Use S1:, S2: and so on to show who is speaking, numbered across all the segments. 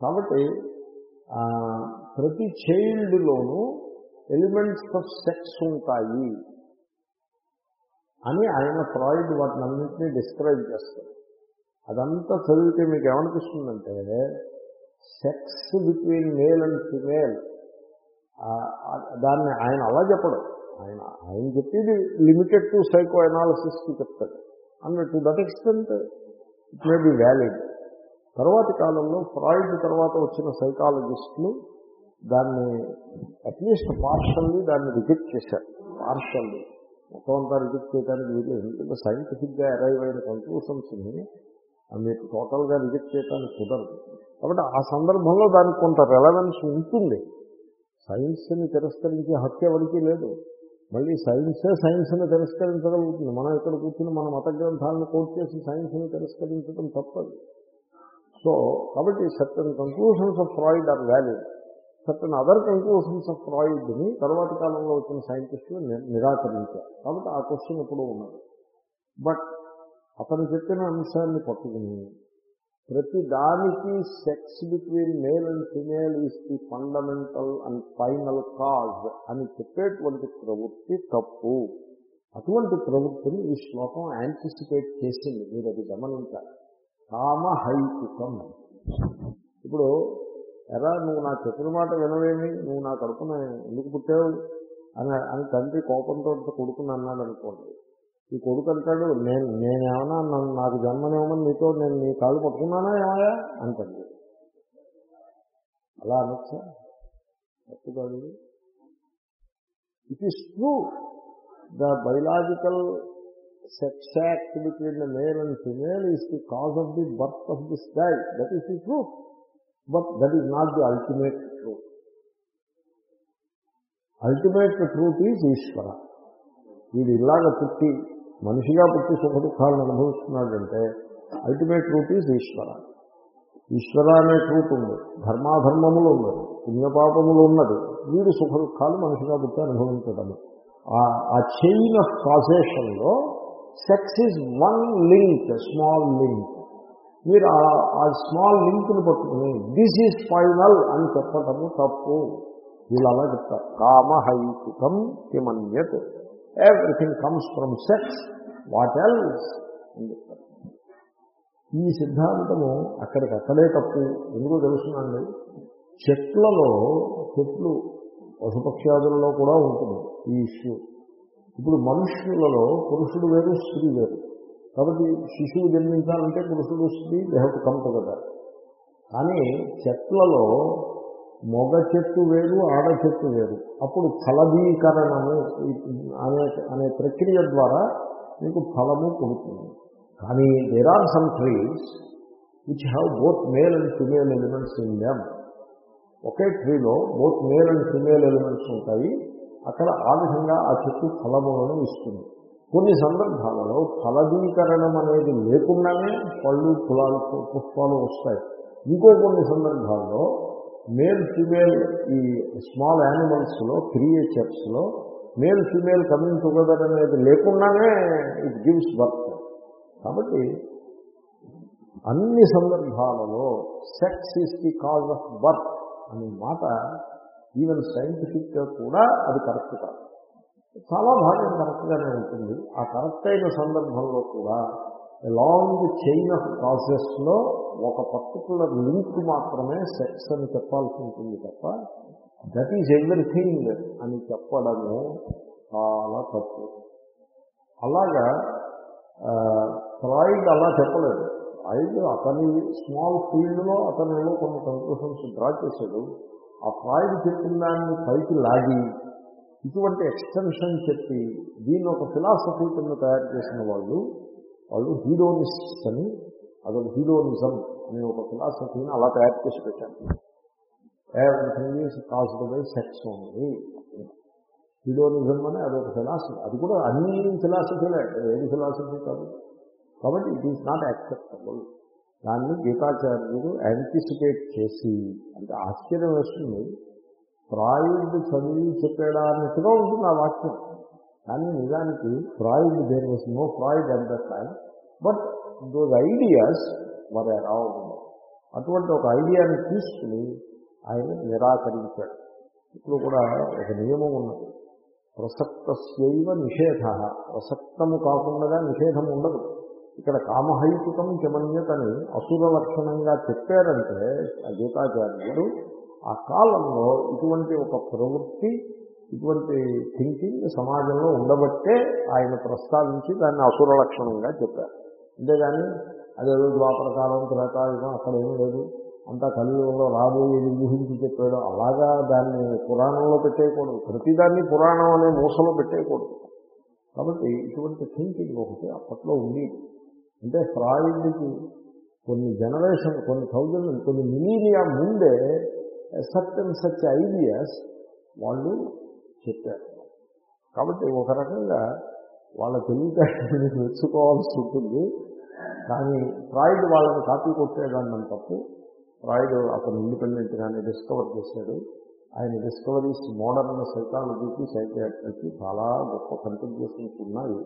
S1: కాబట్టి ఆ, ప్రతి చైల్డ్లోనూ ఎలిమెంట్స్ ఆఫ్ సెక్స్ ఉంటాయి అని ఆయన ఫ్రాయిడ్ వాటిని అన్నింటినీ డిస్క్రైబ్ చేస్తారు. అదంతా చదివితే మీకు ఏమనిపిస్తుందంటే sex between male and female దాన్ని ఆయన అలా చెప్పడం. ఆయన ఆయన చెప్పేది లిమిటెడ్ టు సైకో అనాలిసిస్కి చెప్తాడు. And to that extent it may be valid. తర్వాతి కాలంలో ఫ్రాయిడ్ తర్వాత వచ్చిన సైకాలజిస్టులు దాన్ని అట్లీస్ట్ పార్షల్లీ దాన్ని రిజెక్ట్ చేశారు. పార్షల్లీ. మొత్తం అంతా రిజెక్ట్ చేయడానికి వీళ్ళు ఎందుకంటే సైంటిఫిక్గా అరైవ్ అయిన కన్క్లూషన్స్ని మీరు టోటల్గా రిజెక్ట్ చేయడానికి కుదరదు. కాబట్టి ఆ సందర్భంలో దానికి కొంత రెలవెన్స్ ఉంటుంది. సైన్స్ని తిరస్కరించే హత్య ఎవరికీ లేదు. మళ్ళీ సైన్సే సైన్స్ని తిరస్కరించగలుగుతుంది. మనం ఇక్కడ కూర్చుని మన మత గ్రంథాలను కోట్ చేసి సైన్స్ని తిరస్కరించడం తప్పదు. సో కాబట్టి certain conclusions of Freud are valid certain other conclusions of ఫ్రాయిడ్ని తర్వాత కాలంలో వచ్చిన సైంటిస్టులు నిరాకరించారు. కాబట్టి ఆ క్వశ్చన్ ఇప్పుడు ఉన్నది బట్ అతను చెప్పిన అంశాన్ని పట్టుకుని ప్రతి దానికి sex between male and female is the fundamental and final cause అని చెప్పేటువంటి ప్రవృత్తి తప్పు. అటువంటి ప్రవృత్తిని ఈ శ్లోకం యాంటిసిపేట్ చేసింది. మీరు అది గమనించాలి. కామహైతుకం. ఇప్పుడు ఎరా నువ్వు నా చెప్పిన మాట వినవేమి నువ్వు నా కడుపున ఎందుకు పుట్టావు? అని అని తండ్రి కోపంతో కొడుకుని అన్నాడు అనుకోండి. ఈ కొడుకు అంటాడు నేను నేనేమన్నా నన్ను నాకు జన్మనేమని నీతో నేను నీ కాళ్ళు పట్టుకున్నానా ఏమయ్యా? అంటాడు. అలా అనొచ్చా? తప్పు కాదు. It is true the biological sex act between the male and female is the cause of the birth of the style that is the truth but that is not the ultimate truth ultimate truth is Ishwara వీడు ఇలాగ పుట్టి మనిషిగా పుట్టి సుఖ దుఃఖాలను అనుభవిస్తున్నాడంటే ultimate truth is Ishwara Ishwara అనే truth ఉంది. ధర్మాధర్మములు ఉన్నది. పుణ్యపాపములు ఉన్నది. వీడు సుఖ దుఃఖాలు మనిషిగా పుట్టి అనుభవించడము. ఆ chain of కాజేషన్లో sex is one link small link మీరు ఆ- స్మాల్ లింక్ని పట్టుకుని దిస్ ఈజ్ ఫైనల్ అని చెప్పటము తప్పు. వీళ్ళు అలా చెప్తారు. కామహైతుకం కిమన్యత్ everything comes from sex what else అని చెప్తారు. ఈ సిద్ధాంతము అక్కడికక్కడే తప్పు. ఎందుకో తెలుసునండి చెట్లలో చెట్లు పశుపక్ష్యాదులలో కూడా ఉంటుంది ఈ ఇష్యూ ఇప్పుడు మనుష్యులలో పురుషుడు వేరు స్త్రీ వేరు. కాబట్టి శిశువు జన్మించాలంటే పురుషుడు స్త్రీ దేహకు హ్యావ్ కానీ చెట్లలో మొగ చెట్టు వేరు ఆడ చెట్టు వేరు. అప్పుడు ఫలదీకరణము అనే అనే ప్రక్రియ ద్వారా మీకు ఫలము పుడుతుంది కానీ there are some trees which have both male and female elements in them okay ట్రీలో both male and female elements ఉంటాయి. అక్కడ ఆ విధంగా ఆ చెట్టు ఫలములను ఇస్తుంది. కొన్ని సందర్భాలలో ఫలదీకరణం అనేది లేకుండానే పళ్ళు ఫలాలు పుష్పాలు వస్తాయి. ఇంకో కొన్ని సందర్భాల్లో మేల్ ఫిమేల్ ఈ స్మాల్ యానిమల్స్లో క్రియేచర్స్లో మేల్ ఫిమేల్ కమింగ్ టుగెదర్ అనేది లేకుండానే ఇట్ గివ్స్ బర్త్ కాబట్టి అన్ని సందర్భాలలో sex is the cause of birth అనే మాట ఈవెన్ సైంటిఫిక్గా కూడా అది కరెక్ట్ కాదు. చాలా భాగం కరెక్ట్గానే ఉంటుంది. ఆ కరెక్ట్ అయిన సందర్భంలో కూడా లాంగ్ చైన్ ఆఫ్ ప్రాసెస్లో ఒక పర్టికులర్ లింక్ మాత్రమే సెక్స్ అని చెప్పాల్సి ఉంటుంది తప్ప దట్ ఈజ్ ఎవ్రీథింగ్ అని చెప్పడము చాలా తప్పు. అలాగా ఫ్రాయిడ్ అలా చెప్పలేదు. ఫ్రాయిడ్ అతని స్మాల్ ఫీల్డ్లో అతను ఏదో కొన్ని కన్క్లూషన్స్ డ్రా చేశాడు. ఆ ఫ్రాయిడ్ చెప్పిన దాన్ని పైకి లాగి ఇటువంటి ఎక్స్టెన్షన్ చెప్పి దీన్ని ఒక ఫిలాసఫీ కింద తయారు చేసిన వాళ్ళు వాళ్ళు హీరోనిస్ట్స్ అని అదొక హీరోనిజం అనే ఒక ఫిలాసఫీని అలా తయారు చేసి పెట్టారు. Everything is caused by sex only హీరోనిజం అని అదొక ఫిలాసఫీ అది కూడా అన్ని ఫిలాసఫీలే ఏది ఫిలాసఫీ కాదు. కాబట్టి ఇట్ ఈస్ నాట్ యాక్సెప్టబుల్ దాన్ని గీతాచార్యుడు యాంటిసిపేట్ చేసి అంటే ఆశ్చర్యం వేస్తుంది. ప్రాయుడు చదివి చెప్పాడా అన్నట్టుగా ఉంటుంది ఆ వాక్యం. కానీ నిజానికి Freud there was no Freud at that time but those ideas were around అటువంటి ఒక ఐడియాని తీసుకుని ఆయన నిరాకరించాడు. ఇప్పుడు కూడా ఒక నియమం ఉన్నది. ప్రసక్తస్యైవ నిషేధ. ప్రసక్తము కాకుండా నిషేధం ఉండదు. ఇక్కడ కామహైతుకం చమన్యతని అసుర లక్షణంగా చెప్పారంటే ఆ గీతాచార్యుడు ఆ కాలంలో ఇటువంటి ఒక ప్రవృత్తి ఇటువంటి థింకింగ్ సమాజంలో ఉండబట్టే ఆయన ప్రస్తావించి దాన్ని అసుర లక్షణంగా చెప్పారు. అంతేగాని అదేదో ద్వాపర కాలం త్రేతాయుగం అక్కడేం లేదు. అంతా కలియుగంలో రాబోయేది ఊహించి చెప్పాడు. అలాగా దాన్ని పురాణంలో పెట్టేయకూడదు. ప్రతిదాన్ని పురాణం అనే మూసలో పెట్టేయకూడదు. కాబట్టి ఇటువంటి థింకింగ్ ఒకటి అప్పట్లో ఉండేది అంటే ఫ్రాయిడ్కి కొన్ని జనరేషన్ కొన్ని థౌజండ్ కొన్ని మిలీనియా ముందే సచ్ అండ్ సచ్ ఐడియాస్ వాళ్ళు చెప్పారు. కాబట్టి ఒక రకంగా వాళ్ళ తెలివితేటలు మెచ్చుకోవాల్సి ఉంటుంది. కానీ ఫ్రాయిడ్ వాళ్ళని కాపీ కొట్టేదాన్ని తప్పు. ఫ్రాయిడ్ అతను ఇండిపెండెంట్గానే డిస్కవర్ చేశాడు. ఆయన డిస్కవరీస్ మోడర్న్ సైకాలజీకి సైకియాట్రీకి చాలా గొప్ప కంట్రిబ్యూషన్స్ ఉన్నాయి.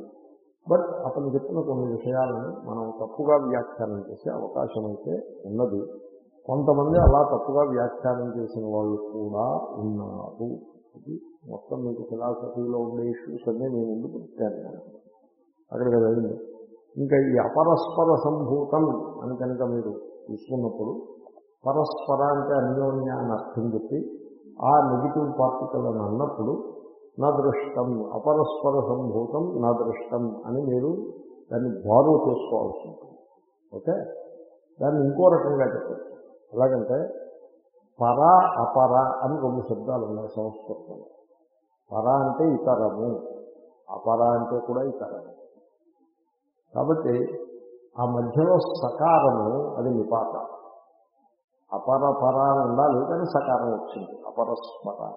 S1: బట్ అతను చెప్పిన కొన్ని విషయాలను మనం తప్పుగా వ్యాఖ్యానం చేసే అవకాశం అయితే ఉన్నది. కొంతమంది అలా తప్పుగా వ్యాఖ్యానం చేసిన వాళ్ళు కూడా ఉన్నారు. ఇది మొత్తం మీకు ఫిలాసఫీలో ఉండే ఇష్యూస్ అన్నీ నేను ముందు పెట్టాను అక్కడికి వెళ్ళింది ఇంకా ఈ అపరస్పర సంభూతం అని కనుక మీరు తీసుకున్నప్పుడు పరస్పర అంటే అన్యోన్య అని అర్థం చెప్పి ఆ నెగిటివ్ పార్టికల్ అని అన్నప్పుడు నా దృష్టం అపరస్పర సంభూతం నా దృష్టం అని మీరు దాన్ని బారో చేసుకోవాల్సి ఉంటుంది. ఓకే? దాన్ని ఇంకో రకంగా చెప్పచ్చు. ఎలాగంటే పర అపర అని రెండు శబ్దాలు ఉన్నాయి సంస్కృతంలో. పర అంటే ఇతరము అపర అంటే కూడా ఇతరము. కాబట్టి ఆ మధ్యలో సకారము అది నిపాత. అపర పర అని ఉండాలి కానీ సకారం వచ్చింది. అపరస్పర.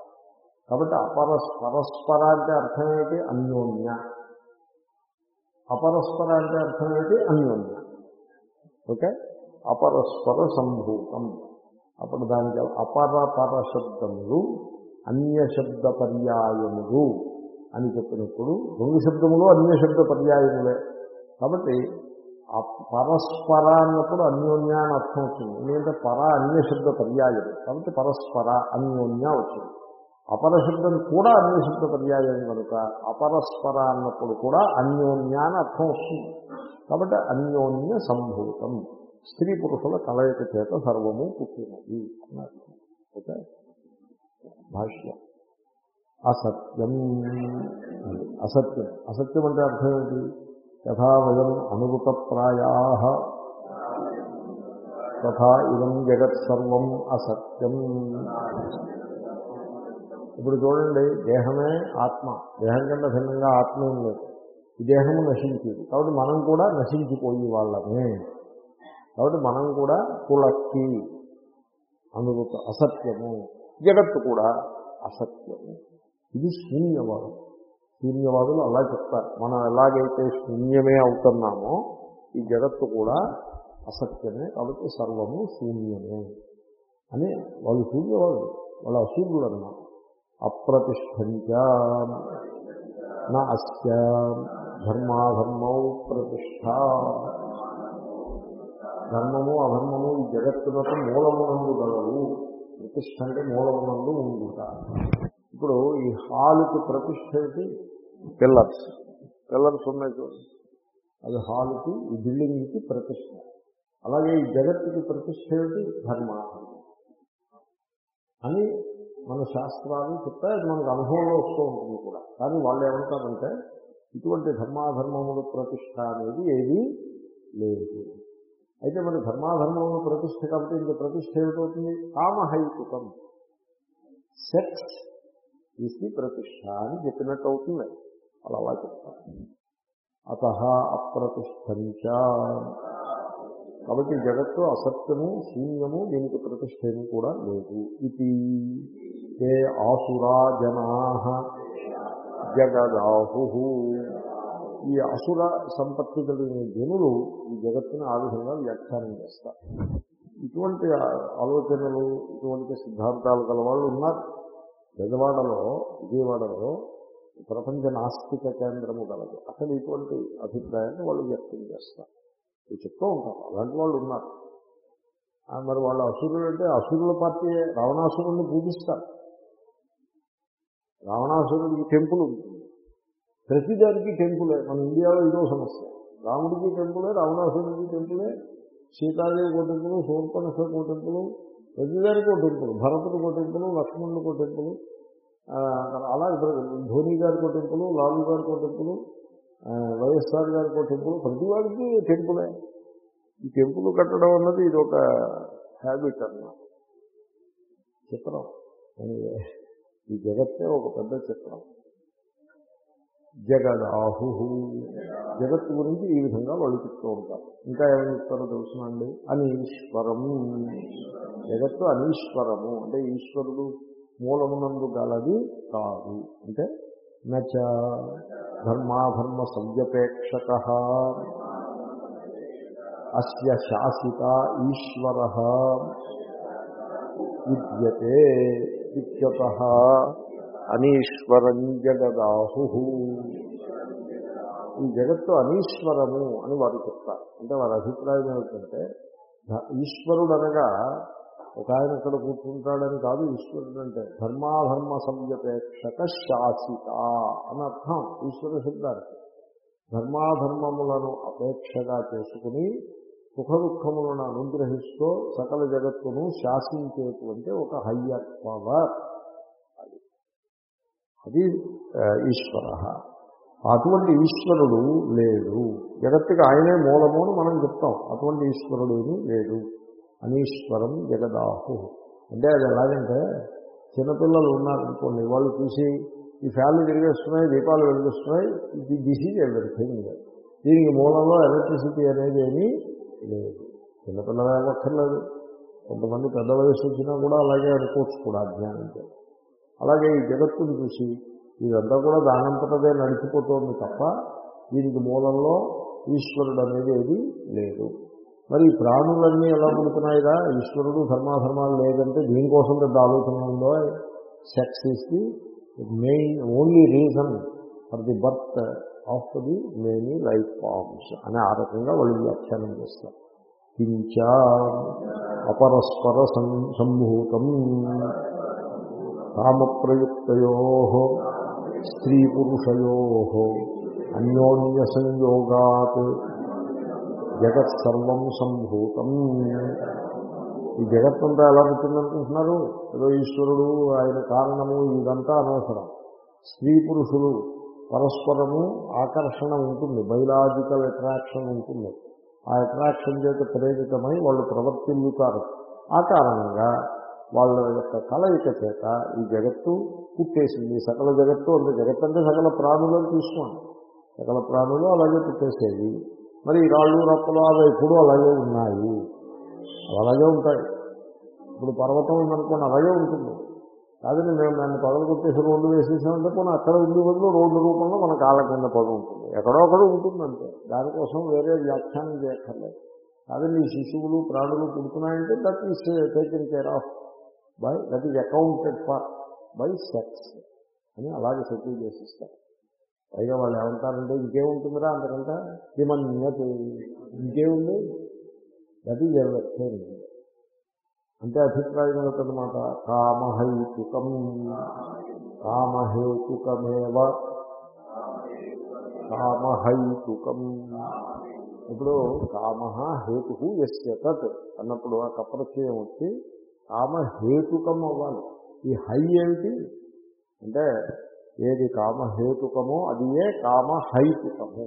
S1: కాబట్టి అపరస్ పరస్పర అంటే అర్థం ఏంటి అన్యోన్య. అపరస్పర అంటే అర్థం ఏంటి అన్యోన్య. ఓకే? అపరస్పర సంభూతం. అప్పుడు దానికి అపర పర శబ్దములు అన్య శబ్ద పర్యాయములు అని చెప్పినప్పుడు రెండు శబ్దములు అన్య శబ్ద పర్యాయములే కాబట్టి పరస్పర అన్నప్పుడు అన్యోన్య అని అర్థం వచ్చింది. ఎందుకంటే పర అన్య శబ్ద పర్యాయం కాబట్టి పరస్పర అన్యోన్య వచ్చింది. అపరశబ్దం కూడా అన్యశబ్ద పర్యాయం కనుక అపరస్పర అన్నప్పుడు కూడా అన్యోన్య అని అర్థం వస్తుంది. కాబట్టి అన్యోన్య సంభూతం. స్త్రీ పురుషుల కలయిక చేత సర్వము పుట్టినది అని ఓకే? భాష్యం. అసత్యం. అసత్యం. అసత్యం అంటే అర్థం ఏంటి? యథా వయం అనుగతప్రాయా తథా ఇదం జగత్సర్వం అసత్యం. ఇప్పుడు చూడండి దేహమే ఆత్మ. దేహం కన్నా భిన్నంగా ఆత్మ ఉంది. లేదు ఈ దేహము నశించేది. కాబట్టి మనం కూడా నశించిపోయి వాళ్ళమే. కాబట్టి మనం కూడా కులక్కి అనుభూత అసత్యము. జగత్తు కూడా అసత్యము. ఇది శూన్యవాదం. శూన్యవాదులు అలా చెప్తారు. మనం ఎలాగైతే శూన్యమే అవుతున్నామో ఈ జగత్తు కూడా అసత్యమే. కాబట్టి సర్వము శూన్యమే అని వాళ్ళు శూన్యవాదులు. వాళ్ళు అసూర్యులు అన్నారు అప్రతిష్టంచ. నా అస్య ధర్మాధర్మౌ ప్రతిష్ట. ధర్మము అధర్మము ఈ జగత్తునకు మూలమునందు గలవు. ప్రతిష్ట అంటే మూలమునందు ఉండుట. ఇప్పుడు ఈ హాలుకి ప్రతిష్ట ఏంటి? పిల్లర్స్. పిల్లర్స్ ఉన్నాయి చూడండి అది హాలుకి ఈ బిల్డింగ్కి ప్రతిష్ట. అలాగే ఈ జగత్తుకి ప్రతిష్ట ఏంటి? ధర్మాధర్మం. అని మన శాస్త్రాలు చెప్తే అది మనకు అనుభవంలో వస్తూ ఉంటుంది కూడా. కానీ వాళ్ళు ఏమంటారంటే ఇటువంటి ధర్మాధర్మముల ప్రతిష్ట అనేది ఏది లేదు. అయితే మరి ధర్మాధర్మముల ప్రతిష్ట కాబట్టి ఇంక ప్రతిష్ట ఏమిటవుతుంది? కామహైతుకం. సెక్స్ ఇది ప్రతిష్ట అని చెప్పినట్టు అవుతుంది. అలా అలా చెప్తారు. అత అప్రతిష్టంచ. కాబట్టి జగత్తు అసత్యము శూన్యము దీనికి ప్రతిష్ట కూడా లేదు. ఇది ఏ ఆసురా జనా జగదాహు. ఈ అసుర సంపత్తి కలిగిన జనులు ఈ జగత్తుని ఆ విధంగా వ్యాఖ్యానం చేస్తారు. ఇటువంటి ఆలోచనలు ఇటువంటి సిద్ధాంతాలు గల వాళ్ళు ఉన్నారు. పెదవాడలో విజయవాడలో ప్రపంచ నాస్తిక కేంద్రము గలదు. అసలు ఇటువంటి అభిప్రాయాన్ని వాళ్ళు వ్యక్తం చేస్తారు. చెప్తూ ఉంటారు. అలాంటి వాళ్ళు ఉన్నారు. మరి వాళ్ళు అసురులు అంటే అసురుల పార్టీ రావణాసురుణ్ణి పూజిస్తారు. రావణాసురుడికి టెంపుల్ ఉంటుంది. ప్రతిదానికి టెంపులే. మన ఇండియాలో ఇదో సమస్య. రాముడికి టెంపులే రావణాసురుడికి టెంపులే సీతాదేవికి ఒక టెంపులు శూర్పణఖకు ఒక టెంపుల్ ప్రతిదానికి ఒక టెంపుల్. భరతుడికి ఒక టెంపులు లక్ష్మణుడికి ఒక టెంపుల్ అలా ఇప్పుడు ధోని గారికి ఒక టెంపులు లాలు గారికి ఒక టెంపులు వైఎస్ఆర్ గారికి ఒక టెంపుల్. ప్రతి వాడికి టెంపులే. ఈ టెంపుల్ కట్టడం అన్నది ఇది ఒక హ్యాబిట్ అన్నమాట. చిత్రం. ఈ జగత్తే ఒక పెద్ద చిత్రం. జగదాహు. జగత్తు గురించి ఈ విధంగా వాళ్ళు చెప్తూ ఉంటారు. ఇంకా ఏమని చెప్తారో తెలుసునండి అనీశ్వరం. జగత్తు అనీశ్వరము. అంటే ఈశ్వరుడు మూలమునందు గలది కాదు. అంటే నచ ధర్మాధర్మ సంవ్యపేక్షక అస్య శాసిత ఈశ్వర. విద్యతే ఇత్యత అనీశ్వరం జగదాహు. ఈ జగత్తు అనీశ్వరము అని వారు చెప్తారు. అంటే వారి అభిప్రాయం ఏమిటంటే ఈశ్వరుడు అనగా ఒక ఆయన ఇక్కడ కూర్చుంటాడని కాదు ఈశ్వరుడు అంటే. ధర్మాధర్మ సంవ్యపేక్షక శాసిత అని అర్థం. ఈశ్వర శబ్దానికి ధర్మాధర్మములను అపేక్షగా చేసుకుని సుఖ దుఃఖములను అనుగ్రహిస్తూ సకల జగత్తును శాసించేటువంటి ఒక హయ్యర్ పవర్. అది. అది ఈశ్వర. అటువంటి ఈశ్వరుడు లేడు. జగత్తుకి ఆయనే మూలము అని మనం చెప్తాం. అటువంటి ఈశ్వరుడు లేడు. అనీశ్వరం జగదాహు. అంటే అది ఎలాగంటే చిన్నపిల్లలు ఉన్నారనుకోండి వాళ్ళు చూసి ఈ ఫ్యాన్లు తిరిగేస్తున్నాయి దీపాలు వెలిగిస్తున్నాయి ఇది దిస్ ఈజ్ ఎవ్రీథింగ్. దీనికి మూలంలో ఎలక్ట్రిసిటీ అనేది ఏమీ లేదు. చిన్నపిల్లలు ఏమక్కర్లేదు. కొంతమంది పెద్ద వయసు వచ్చినా కూడా అలాగే అనుకోవచ్చు కూడా అధ్యయనంతో అలాగే ఈ జగత్తును చూసి ఇదంతా కూడా దానంతటదే నడిచిపోతుంది తప్ప దీనికి మూలంలో ఈశ్వరుడు అనేది ఏది లేదు. మరి ఈ ప్రాణులన్నీ ఎలా పుడుతున్నాయిరా? ఈశ్వరుడు ధర్మాధర్మాలు లేదంటే దీనికోసం పెద్ద ఆలోచన ఉందో? Sex is the main only reason for the birth of the many life forms అని ఆ రకంగా వాళ్ళు వ్యాఖ్యానం చేస్తారు. కించ అపరస్పర సం- సంభూతం కామప్రయుక్తయో స్త్రీ పురుషయో అన్యోన్య సంయోగాత్ జగత్ సర్వం సంభూతం. ఈ జగత్తంతా ఎలా పుట్టిందనుకుంటున్నారు ఏదో ఈశ్వరుడు ఆయన కారణము ఇదంతా అనవసరం. స్త్రీ పురుషులు పరస్పరము ఆకర్షణ ఉంటుంది బయలాజికల్ అట్రాక్షన్ ఉంటుంది. ఆ అట్రాక్షన్ చేత ప్రేరితమై వాళ్ళు ప్రవర్తిల్లుతారు. ఆ కారణంగా వాళ్ళ యొక్క కలయిక చేత ఈ జగత్తు పుట్టేసింది. సకల జగత్తు అంటే జగత్తు అంటే సకల ప్రాణులను తీసుకోండి సకల ప్రాణులు అలాగే పుట్టేసేవి. మరి రాళ్ళు రప్పలు అవి ఎప్పుడూ అలాగే ఉన్నాయి. అలాగే ఉంటాయి. ఇప్పుడు పర్వతం ఉందనుకోండి అలాగే ఉంటుంది. కాదని మేము దాన్ని పగలు కొట్టేసి రోడ్డు వేసేసామంటే పోనీ అక్కడ ఉండే బదులు రోడ్డు రూపంలో మన కాళ్ళ కింద పడి ఉంటుంది. ఎక్కడో అక్కడ ఉంటుందంటే దానికోసం వేరే వ్యాఖ్యానం చేయక్కర్లేదు. కాదండి ఈ శిశువులు ప్రాణులు పుడుతున్నాయంటే that is taken care of by that is accounted for by sex అని అలాగే సెటిల్ చేసిస్తారు. పైగా వాళ్ళు ఏమంటారంటే ఇంకేముంటుందిరా అంతకంటే హిమన్యత ఇంకేముంది? దట్ ఈజ్ ఎవర్ అంటే అభిప్రాయం ఏమిటనమాట కామహైతుకం. కామహేతుకమేవ. కామహైతుకం. ఇప్పుడు కామ హేతు ఎస్య తత్ అన్నప్పుడు ఆ కప్రత్యయం వచ్చి కామహేతుకం అవ్వాలి. ఈ హై ఏమిటి అంటే ఏది కామహేతుకమో అది ఏ కామహైతుకము.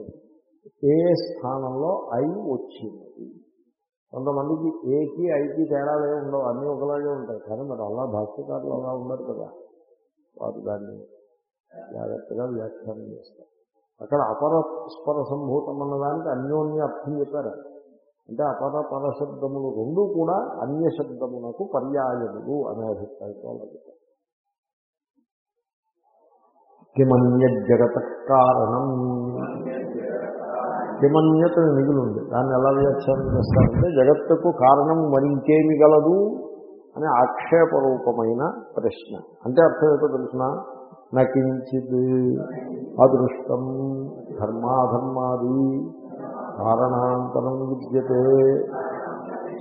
S1: ఏ స్థానంలో ఐ వచ్చినది. కొంతమందికి ఏకి ఐకి తేడాలే ఉండవు అన్నీ ఒకలాగే ఉంటాయి. కానీ మరి అలా భాష్యకారులు అలా ఉండరు కదా. వారు దాన్ని జాగ్రత్తగా వ్యాఖ్యానం చేస్తారు. అక్కడ అపరస్పర సంభూతం అన్నదానికి అన్యోన్య అర్థం చెప్పారు. అంటే అపర పరశబ్దములు రెండు కూడా అన్య శబ్దమునకు పర్యాయములు అనే అభిప్రాయంతో అలా చెప్పారు. కిమన్యజ్జగత కారణం కిమన్యత మిగులుంది. దాన్ని ఎలా వ్యాఖ్యానం చేస్తారంటే జగత్తుకు కారణం మరింకేమి గలదు అనే ఆక్షేపరూపమైన ప్రశ్న. అంటే అర్థం ఏంటో తెలిసిన? నకించిద్ అదృష్టం ధర్మాధర్మాది కారణాంతరం విద్యతే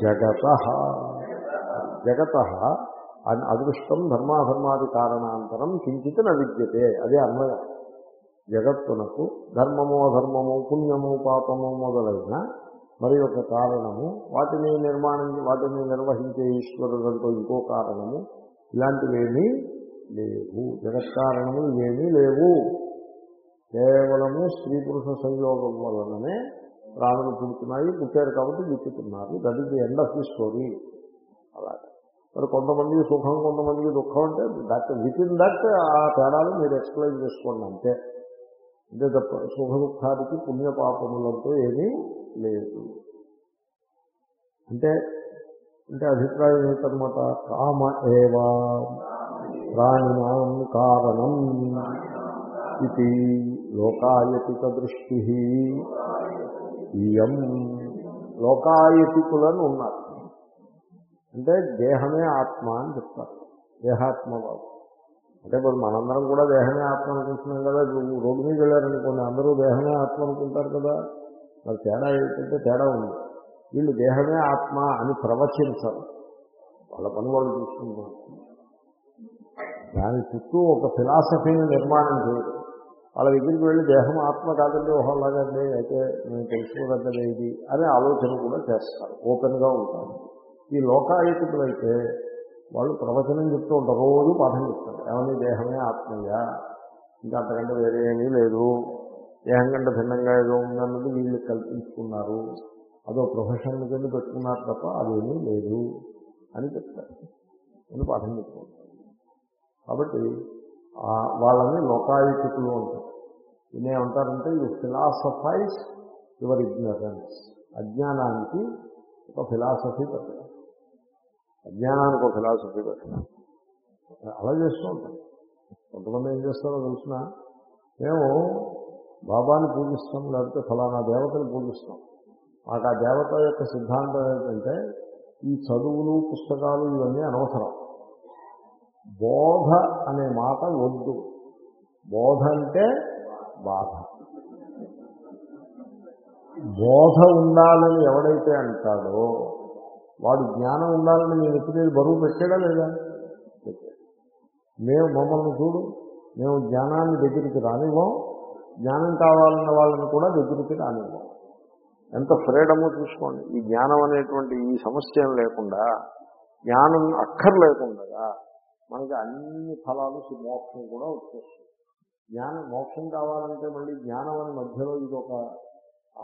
S1: జగత. జగత అదృష్టం ధర్మాధర్మాది కారణాంతరం కించిత్ న విద్యతే. అదే అన్వయం జగత్తునకు ధర్మము అధర్మము పుణ్యము పాపము మొదలైన మరి ఒక కారణము. వాటిని నిర్మాణం వాటిని నిర్వహించే ఈశ్వరుడంతో ఇంకో కారణము. ఇలాంటివేమీ లేవు. జగత్కారణము ఏమీ లేవు. కేవలము స్త్రీ పురుష సంయోగం వలననే ప్రాణులు పుడుతున్నాయి పుట్టారు కాబట్టి దిక్కుతున్నారు that is the end of the story. అలాగే. మరి కొంతమందికి సుఖం కొంతమందికి దుఃఖం అంటే దట్ విత్ ఇన్ దట్ ఆ తేడాలు మీరు ఎక్స్ప్లెయిన్ చేసుకోండి అంతే. అంతే తప్ప సుఖ దుఃఖానికి పుణ్యపాపములతో ఏమీ లేదు. అంటే అంటే అభిప్రాయం ఏంటనమాట కామ ఏవా ప్రాణినాం కారణం ఇది లోకాయతిక దృష్టి. ఇయం లోకాయతికులను ఉన్నారు. అంటే దేహమే ఆత్మ అని చెప్తారు. దేహాత్మవాదు. అంటే ఇప్పుడు మనందరం కూడా దేహమే ఆత్మ అనుకుంటున్నాం కదా రోడ్డు మీద వెళ్ళారనుకోండి అందరూ దేహమే ఆత్మ అనుకుంటారు కదా. మరి తేడా ఏంటంటే తేడా ఉంది. వీళ్ళు దేహమే ఆత్మ అని ప్రవచించరు. వాళ్ళ పని వాళ్ళు చూసుకుంటారు. దాని చుట్టూ ఒక ఫిలాసఫీని నిర్మాణం చేయరు. వాళ్ళ దగ్గరికి వెళ్ళి దేహం ఆత్మ కాదండి ఓహోలాగండి అయితే మేము తెలుసుకోదగ్గదే ఇది అనే ఆలోచన కూడా చేస్తారు. ఓపెన్గా ఉంటారు. ఈ లోకాయుతులైతే వాళ్ళు ప్రవచనం చెప్తూ ఉంటారు రోజు పాఠం చెప్తారు. ఏమని? దేహమే ఆత్మయ్యా ఇంకా అంతకంటే వేరే ఏమీ లేదు. దేహం కంటే భిన్నంగా ఏదో ఉందన్నది వీళ్ళు కల్పించుకున్నారు. అదో ప్రొఫెషన్ కింద పెట్టుకున్నారు తప్ప అదేమీ లేదు అని చెప్తారు. అని పాఠం చెప్తూ కాబట్టి వాళ్ళని లోకాయుతులు అంటారు. ఏమంటారంటే యు ఫిలాసఫైజ్ యువర్ ఇగ్నరెన్స్ అజ్ఞానానికి ఒక ఫిలాసఫీ పెట్టడం అజ్ఞానానికి ఒక ఫిలాసఫీ పెట్టడం. అలా చేస్తూ ఉంటాం కొంతమంది ఏం చేస్తారో తెలిసిన? మేము బాబాని పూజిస్తాం లేకపోతే ఫలానా దేవతని పూజిస్తాం. మాకు ఆ దేవత యొక్క సిద్ధాంతం ఏంటంటే ఈ చదువులు పుస్తకాలు ఇవన్నీ అనవసరం. బోధ అనే మాట వద్దు. బోధ అంటే బాధ. బోధ ఉండాలని ఎవడైతే అంటాడో వాడు జ్ఞానం ఉండాలని నేను ఎప్పుడు బరువు పెట్టాడా లేదా? మేము మమ్మల్ని చూడు మేము జ్ఞానాన్ని దగ్గరికి రానివ్వం జ్ఞానం కావాలన్న వాళ్ళని కూడా దగ్గరికి రానివ్వం. ఎంత ఫ్రీడమో చూసుకోండి. ఈ జ్ఞానం అనేటువంటి ఈ సమస్య లేకుండా జ్ఞానం అక్కర్లేకుండా మనకి అన్ని ఫలాలు మోక్షం కూడా వచ్చేస్తుంది. జ్ఞానం మోక్షం కావాలంటే మళ్ళీ జ్ఞానం అని మధ్యలో ఇది ఒక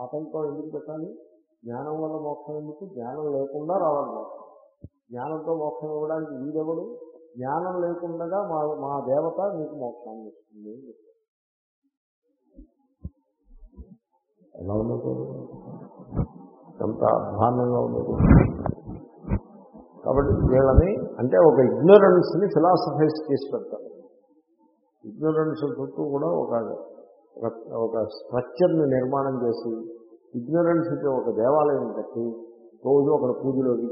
S1: ఆటంకం ఎందుకు పెట్టాలి? జ్ఞానం వల్ల మోక్షం ఎందుకు? జ్ఞానం లేకుండా రావాలి మోక్షం. జ్ఞానంతో మోక్షం ఇవ్వడానికి వీడెవడు? జ్ఞానం లేకుండా మా మా దేవత మీకు మోక్షాన్ని ఇస్తుంది అని చెప్పారు. ఎలా ఉన్నది ఎంత అధ్వానంగా ఉన్నది కాబట్టి వీళ్ళని అంటే ఒక ఇగ్నరెన్స్ని ఫిలాసఫైజ్ చేసి పెడతారు. ఇగ్నరెన్స్ చుట్టూ కూడా ఒక- ఒక స్ట్రక్చర్ని నిర్మాణం చేసి ఇగ్నరెన్స్కి ఒక దేవాలయం కట్టి రోజు అక్కడ పూజలు అవి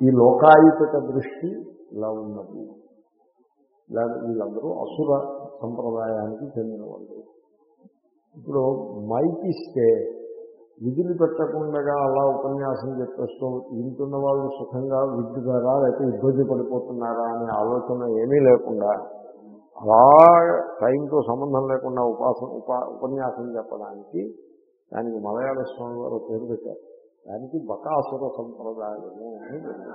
S1: ఈ లోకాయుత దృష్టి ఇలా ఉన్నది. ఇలా వీళ్ళందరూ అసుర సంప్రదాయానికి చెందిన వాళ్ళు. ఇప్పుడు మైక్ ఇస్తే విధులు పెట్టకుండా అలా ఉపన్యాసం చెప్పేస్తూ వింటున్న వాళ్ళు సుఖంగా విద్యుగారా లేకపోతే ఇబ్బంది పడిపోతున్నారా అనే ఆలోచన ఏమీ లేకుండా అలా టైంతో సంబంధం లేకుండా ఉపాసన ఉపా ఉపన్యాసం చెప్పడానికి దానికి మలయాళ స్వామి వారు పేరు పెట్టారు. దానికి బకాసుర సంప్రదాయము అని పెట్టారు.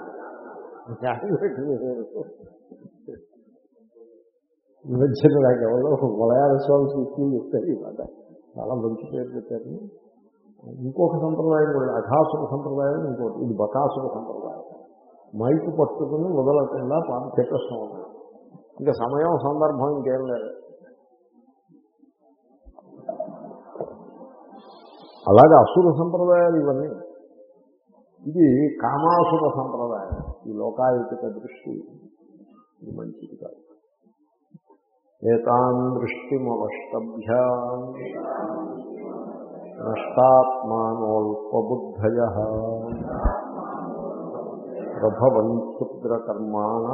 S1: దానికి మధ్యన నాకు ఎవరో మలయాళ స్వామి చూసి చెప్తారు ఇవాళ చాలా మంచి పేరు పెట్టారు. ఇంకొక సంప్రదాయం కూడా అఘాసుర సంప్రదాయం ఇంకోటి ఇది బకాసుర సంప్రదాయం. మైకు పట్టుకుని వదలకుండా పాట చెప్పేస్తూ ఇంకా సమయం సందర్భం ఇంకేం లేదు. అలాగే అసుర సంప్రదాయాలు ఇవన్నీ. ఇది కామాసుర సంప్రదాయం. ఈ లోకాయుతిక దృష్టి ఇది మంచిది కాదు. ఏతాన్ దృష్టిమవష్టభ్య నష్టాత్మానోల్పబుద్ధయ ప్రభవంత్యుగ్రకర్మాణ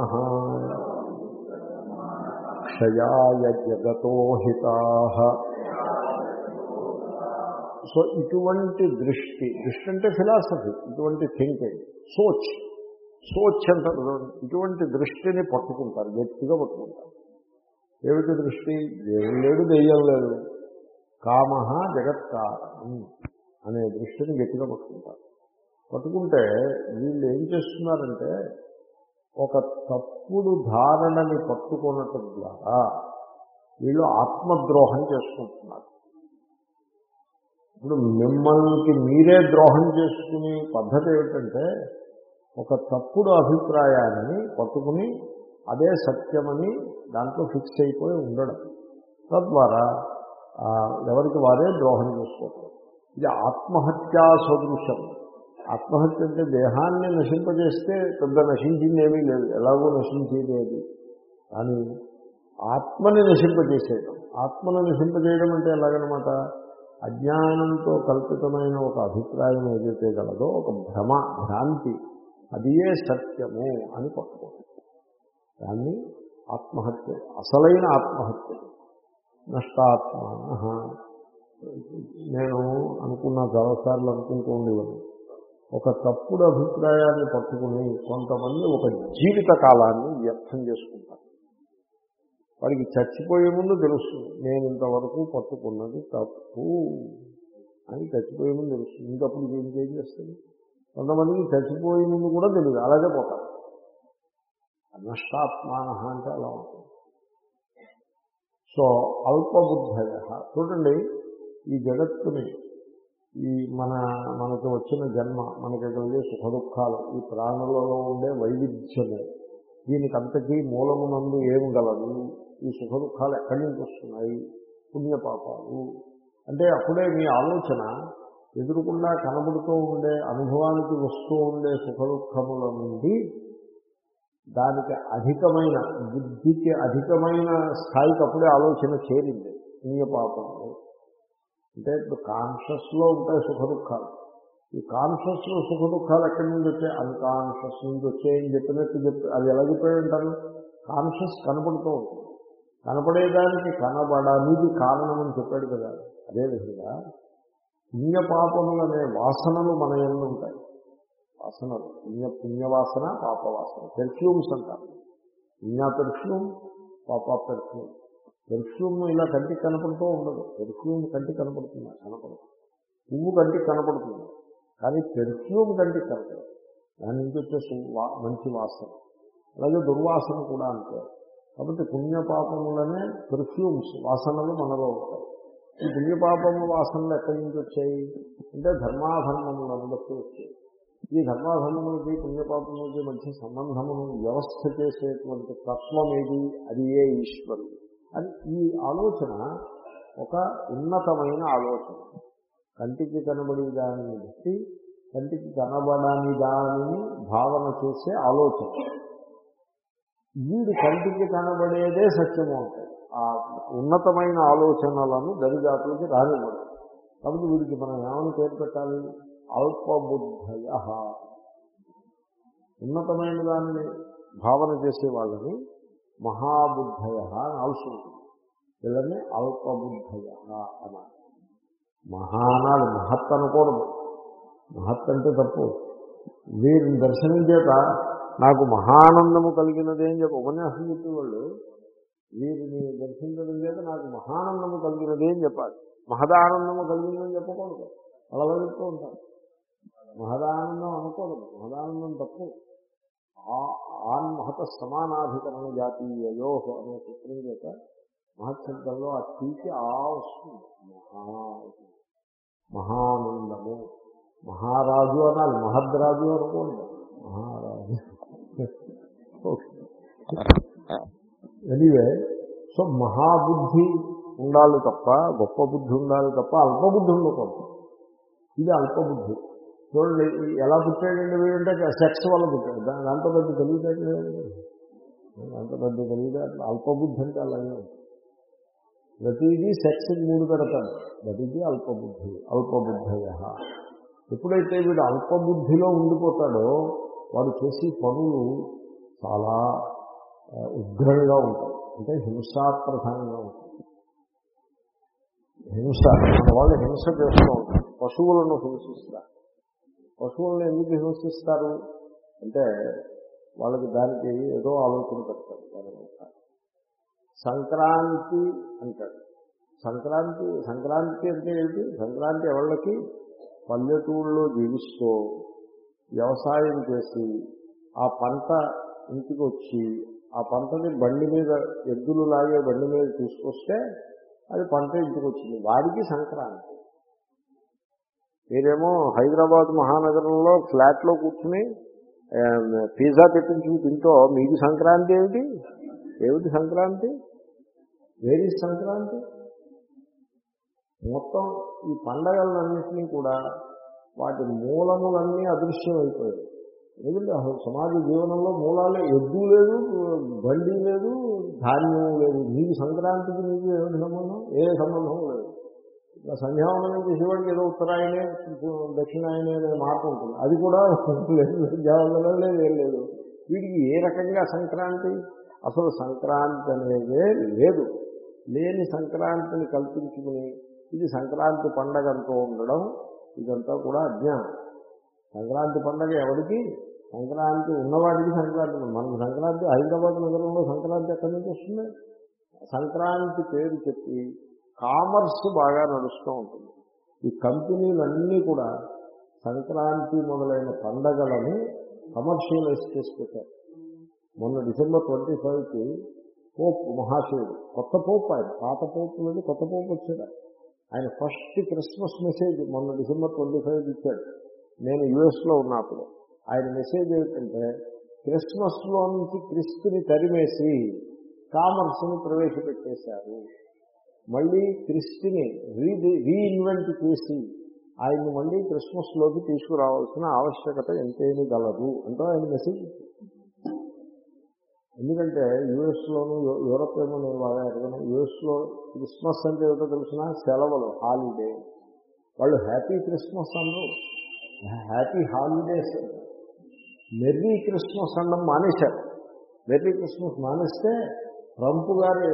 S1: క్షయాయ జగతో హితా. సో ఇటువంటి దృష్టి దృష్టి అంటే ఫిలాసఫీ ఇటువంటి థింకింగ్ సోచ్ సోచ్ అంటారు. ఇటువంటి దృష్టిని పట్టుకుంటారు గట్టిగా పట్టుకుంటారు. ఏమిటి దృష్టి? దేవుడు లేడు దెయ్యం లేదు. కామ జగత్కారణం అనే దృష్టిని గట్టిగా పట్టుకుంటారు. పట్టుకుంటే వీళ్ళు ఏం చేస్తున్నారంటే ఒక తప్పుడు ధారణని పట్టుకోనటం ద్వారా వీళ్ళు ఆత్మద్రోహం చేసుకుంటున్నారు. ఇప్పుడు మిమ్మల్ని మీరే ద్రోహం చేసుకునే పద్ధతి ఏమిటంటే ఒక తప్పుడు అభిప్రాయాన్ని పట్టుకుని అదే సత్యమని దాంట్లో ఫిక్స్ అయిపోయి ఉండడం. తద్వారా ఎవరికి వారే ద్రోహం చేసుకోవటం ఇది ఆత్మహత్యా సదృశం. ఆత్మహత్య అంటే దేహాన్ని నశింపజేస్తే పెద్ద నశించింది ఏమీ లేదు. ఎలాగో నశించేది అది కానీ ఆత్మని నశింపజేసేయడం ఆత్మను నశింపజేయడం అంటే ఎలాగనమాట? అజ్ఞానంతో కల్పితమైన ఒక అభిప్రాయం ఏదైతే గలదో ఒక భ్రమ భ్రాంతి అదియే సత్యము అని పట్టుకోండి దాన్ని ఆత్మహత్య అసలైన ఆత్మహత్య. నష్టాత్మ నేను అనుకున్న చాలాసార్లు అనుకుంటూ ఉండేవాడు ఒక తప్పుడు అభిప్రాయాన్ని పట్టుకుని కొంతమంది ఒక జీవిత కాలాన్ని వ్యర్థం చేసుకుంటారు. వాడికి చచ్చిపోయే ముందు తెలుస్తుంది నేను ఇంతవరకు పట్టుకున్నది తప్పు అని చచ్చిపోయే ముందు తెలుస్తుంది. ఇంకప్పుడు ఏం ఏం చేస్తుంది? కొంతమందికి చచ్చిపోయే ముందు కూడా తెలియదు అలాగే పోతారు. నష్టాత్మాన అంటే అలా ఉంటుంది. సో అల్పబుద్ధయ. చూడండి ఈ జగత్తుని ఈ మన మనకు వచ్చిన జన్మ మనకి కలిగే సుఖ దుఃఖాలు ఈ ప్రాణులలో ఉండే వైవిధ్యము దీనికంతకీ మూలమునందు ఏం గలదు? ఈ సుఖ దుఃఖాలు ఎక్కడి నుంచి వస్తున్నాయి? పుణ్యపాపాలు. అంటే అప్పుడే మీ ఆలోచన ఎదురుకుండా కనబడుతూ ఉండే అనుభవానికి వస్తూ ఉండే సుఖ దుఃఖముల నుండి దానికి అధికమైన బుద్ధికి అధికమైన స్థాయికి అప్పుడే ఆలోచన చేరింది. పుణ్యపాపము అంటే ఇప్పుడు కాన్షియస్లో ఉంటాయి సుఖ దుఃఖాలు ఈ కాన్షియస్లో సుఖ దుఃఖాలు ఎక్కడి నుంచి వచ్చాయి? అన్కాన్షియస్ నుంచి వచ్చాయని చెప్పినట్టు చెప్పి అది ఎలా చెప్పాయి అంటారు? కాన్షియస్ కనపడుతూ ఉంటుంది. కనపడేదానికి కనబడనిది కారణం అని చెప్పాడు కదా. అదేవిధంగా పుణ్యపాపములు అనే వాసనలు మన ఎన్ని ఉంటాయి. వాసనలు. పుణ్య పుణ్యవాసన పాపవాసన. పెర్ఫ్యూమ్స్ అంటారు. పుణ్య పెర్ఫ్యూమ్ పాప పెర్ఫ్యూమ్ పెర్ఫ్యూమ్ ఇలా కంటికి కనపడుతూ ఉండదు. పెర్ఫ్యూమ్ కంటికి కనపడుతుంది కనపడదు. పువ్వు కంటికి కనపడుతుంది. కానీ పెర్ఫ్యూమ్ కంటికి కనపడదు. దాని నుంచి వచ్చే వా- మంచి వాసన. అలాగే దుర్వాసన కూడా అంతే. కాబట్టి పుణ్యపాపములనే పెర్ఫ్యూమ్స్ వాసనలు మనలో ఉంటాయి. ఈ పుణ్యపాపము వాసనలు ఎక్కడి నుంచి వచ్చాయి? అంటే ధర్మాధర్మములను బట్టి వచ్చాయి. ఈ ధర్మాధర్మములకి పుణ్యపాపములకి మధ్య సంబంధమును వ్యవస్థ చేసేటువంటి తత్వం ఏది అది ఏ ఈశ్వరుడు? అది ఈ ఆలోచన ఒక ఉన్నతమైన ఆలోచన. కంటికి కనబడి దానిని బట్టి కంటికి కనబడని దానిని భావన చేసే ఆలోచన. వీడు కంటికి కనబడేదే సత్యము అంటాడు ఆ ఉన్నతమైన ఆలోచనలను దరిదాపులకి రానివ్వడం. కాబట్టి వీడికి మనం ఏమని పేరు పెట్టాలి? అల్పబుద్ధయ. ఉన్నతమైన దానిని భావన చేసే వాళ్ళని మహాబుద్ధయ అని అవసరం ఉంటుంది వీళ్ళని అల్పబుద్ధయ అన్నారు. మహా అనాలి మహత్ అనకూడదు. మహత్ అంటే తప్పు. వీరిని దర్శనం చేత నాకు మహానందము కలిగినది అని చెప్పి ఉపన్యాసం చెప్పేవాళ్ళు వీరిని దర్శించడం చేత నాకు మహానందము కలిగినది అని చెప్పాలి. మహదానందము కలిగిందని చెప్పకూడదు. అలా చెప్తూ ఉంటారు. మహదానందం అనకూడదు. మహదానందం తప్పు. ఆ- ఆన్ మహత సమానాధికరణ జాతీయయో అనే సూత్రం చేత మహత్శబ్దంలో ఆ టీకి ఆ వస్తుంది మహా మహానందము. మహారాజు అనాలి. మహద్రాజు అనుకోండి. మహారాజు. ఎనీవే సో మహాబుద్ధి ఉండాలి తప్ప గొప్ప బుద్ధి ఉండాలి తప్ప అల్పబుద్ధి ఉండకూడదు. ఇది అల్పబుద్ధి. చూడండి ఎలా పుట్టాడండి వీడంటే సెక్స్ వల్ల పుట్టాడు. దాని దాంతో పెద్ద తెలివితేటలు అంత పెద్ద తెలివితేటలు అల్పబుద్ధి అంటే అలాగే ప్రతిదీ సెక్స్ మూడు పెడతాడు. ప్రతిదీ అల్పబుద్ధి అల్పబుద్ధయ. ఎప్పుడైతే వీడు అల్పబుద్ధిలో ఉండిపోతాడో వాడు చేసే పనులు చాలా ఉగ్రంగా ఉంటాయి. అంటే హింసాప్రధానంగా ఉంటాయి. హింస వాళ్ళు హింస చేస్తూ ఉంటారు. పశువులను హింసిస్తారు. పశువులను ఎందుకు హింసిస్తారు? అంటే వాళ్ళకి దానికి ఏదో ఆలోచన పెడతారు దాని సంక్రాంతి అంటాడు సంక్రాంతి సంక్రాంతి అంటే ఏంటి? సంక్రాంతి ఎవళ్ళకి? పల్లెటూళ్ళలో జీవిస్తూ వ్యవసాయం చేసి ఆ పంట ఇంటికి వచ్చి ఆ పంటని బండి మీద ఎద్దులు లాగే బండి మీద తీసుకొస్తే అది పంట ఇంటికి వచ్చింది వాడికి సంక్రాంతి. మీరేమో హైదరాబాద్ మహానగరంలో ఫ్లాట్లో కూర్చుని పిజ్జా తెప్పించుకుని తింటూ మీకు సంక్రాంతి ఏమిటి? ఏమిటి సంక్రాంతి? వేరి సంక్రాంతి? మొత్తం ఈ పండగలన్నింటినీ కూడా వాటి మూలములన్నీ అదృశ్యమైపోయాయి. అయిపోయాయి ఎందుకంటే అసలు సమాజ జీవనంలో మూలాలే ఎద్దు లేదు బండి లేదు ధాన్యం లేదు. నీకు సంక్రాంతికి నీకు ఏమిటి సంబంధం? ఏ సంబంధం లేదు. ఇంకా సంధ్యావనం చేసేవాడికి ఏదో ఉత్తరాయణే దక్షిణాయనే అనే మాట ఉంటుంది. అది కూడా లేదు లేదు ఏం లేదు. వీడికి ఏ రకంగా సంక్రాంతి? అసలు సంక్రాంతి అనేదే లేదు. లేని సంక్రాంతిని కల్పించుకుని ఇది సంక్రాంతి పండగ ఉండడం ఇదంతా కూడా అజ్ఞానం. సంక్రాంతి పండగ ఎవరికి సంక్రాంతి ఉన్నవాడికి సంక్రాంతి మనకు సంక్రాంతి హైదరాబాద్ నగరంలో సంక్రాంతి ఎక్కడి నుంచి వస్తుంది? సంక్రాంతి పేరు చెప్పి కామర్స్ బాగా నడుస్తూ ఉంటుంది. ఈ కంపెనీలన్నీ కూడా సంక్రాంతి మొదలైన పండగలను కమర్షియలైజ్ చేసి పెట్టారు. మొన్న డిసెంబర్ ట్వంటీ ఫైవ్కి పోప్ మహాశివుడు కొత్త పోప్ ఆయన పాత పోప్ లేదు కొత్త పోప్ వచ్చాడు. ఆయన ఫస్ట్ క్రిస్మస్ మెసేజ్ మొన్న డిసెంబర్ ట్వంటీ ఫైవ్ ఇచ్చాడు. నేను యుఎస్లో ఉన్నప్పుడు ఆయన మెసేజ్ ఏమిటంటే క్రిస్మస్లో నుంచి క్రిస్తుని తరిమేసి కామర్స్ని ప్రవేశపెట్టేశారు. మళ్ళీ క్రిస్టిని రీ రీఇన్వెంట్ చేసి ఆయన్ని మళ్ళీ క్రిస్మస్లోకి తీసుకురావాల్సిన ఆవశ్యకత ఎంతేమీ గలదు అంటే ఆయన మెసేజ్ ఎందుకంటే యుఎస్లోను యూరప్ ఏమో నేను బాగా ఎరగను. యుఎస్లో క్రిస్మస్ అంటే ఏదో తెలిసిన సెలవులు హాలిడే. వాళ్ళు హ్యాపీ క్రిస్మస్ అన్నారు హ్యాపీ హాలిడేస్. మెర్రీ క్రిస్మస్ అనడం మానేశారు. మెర్రీ క్రిస్మస్ మానేస్తే ట్రంప్ గారి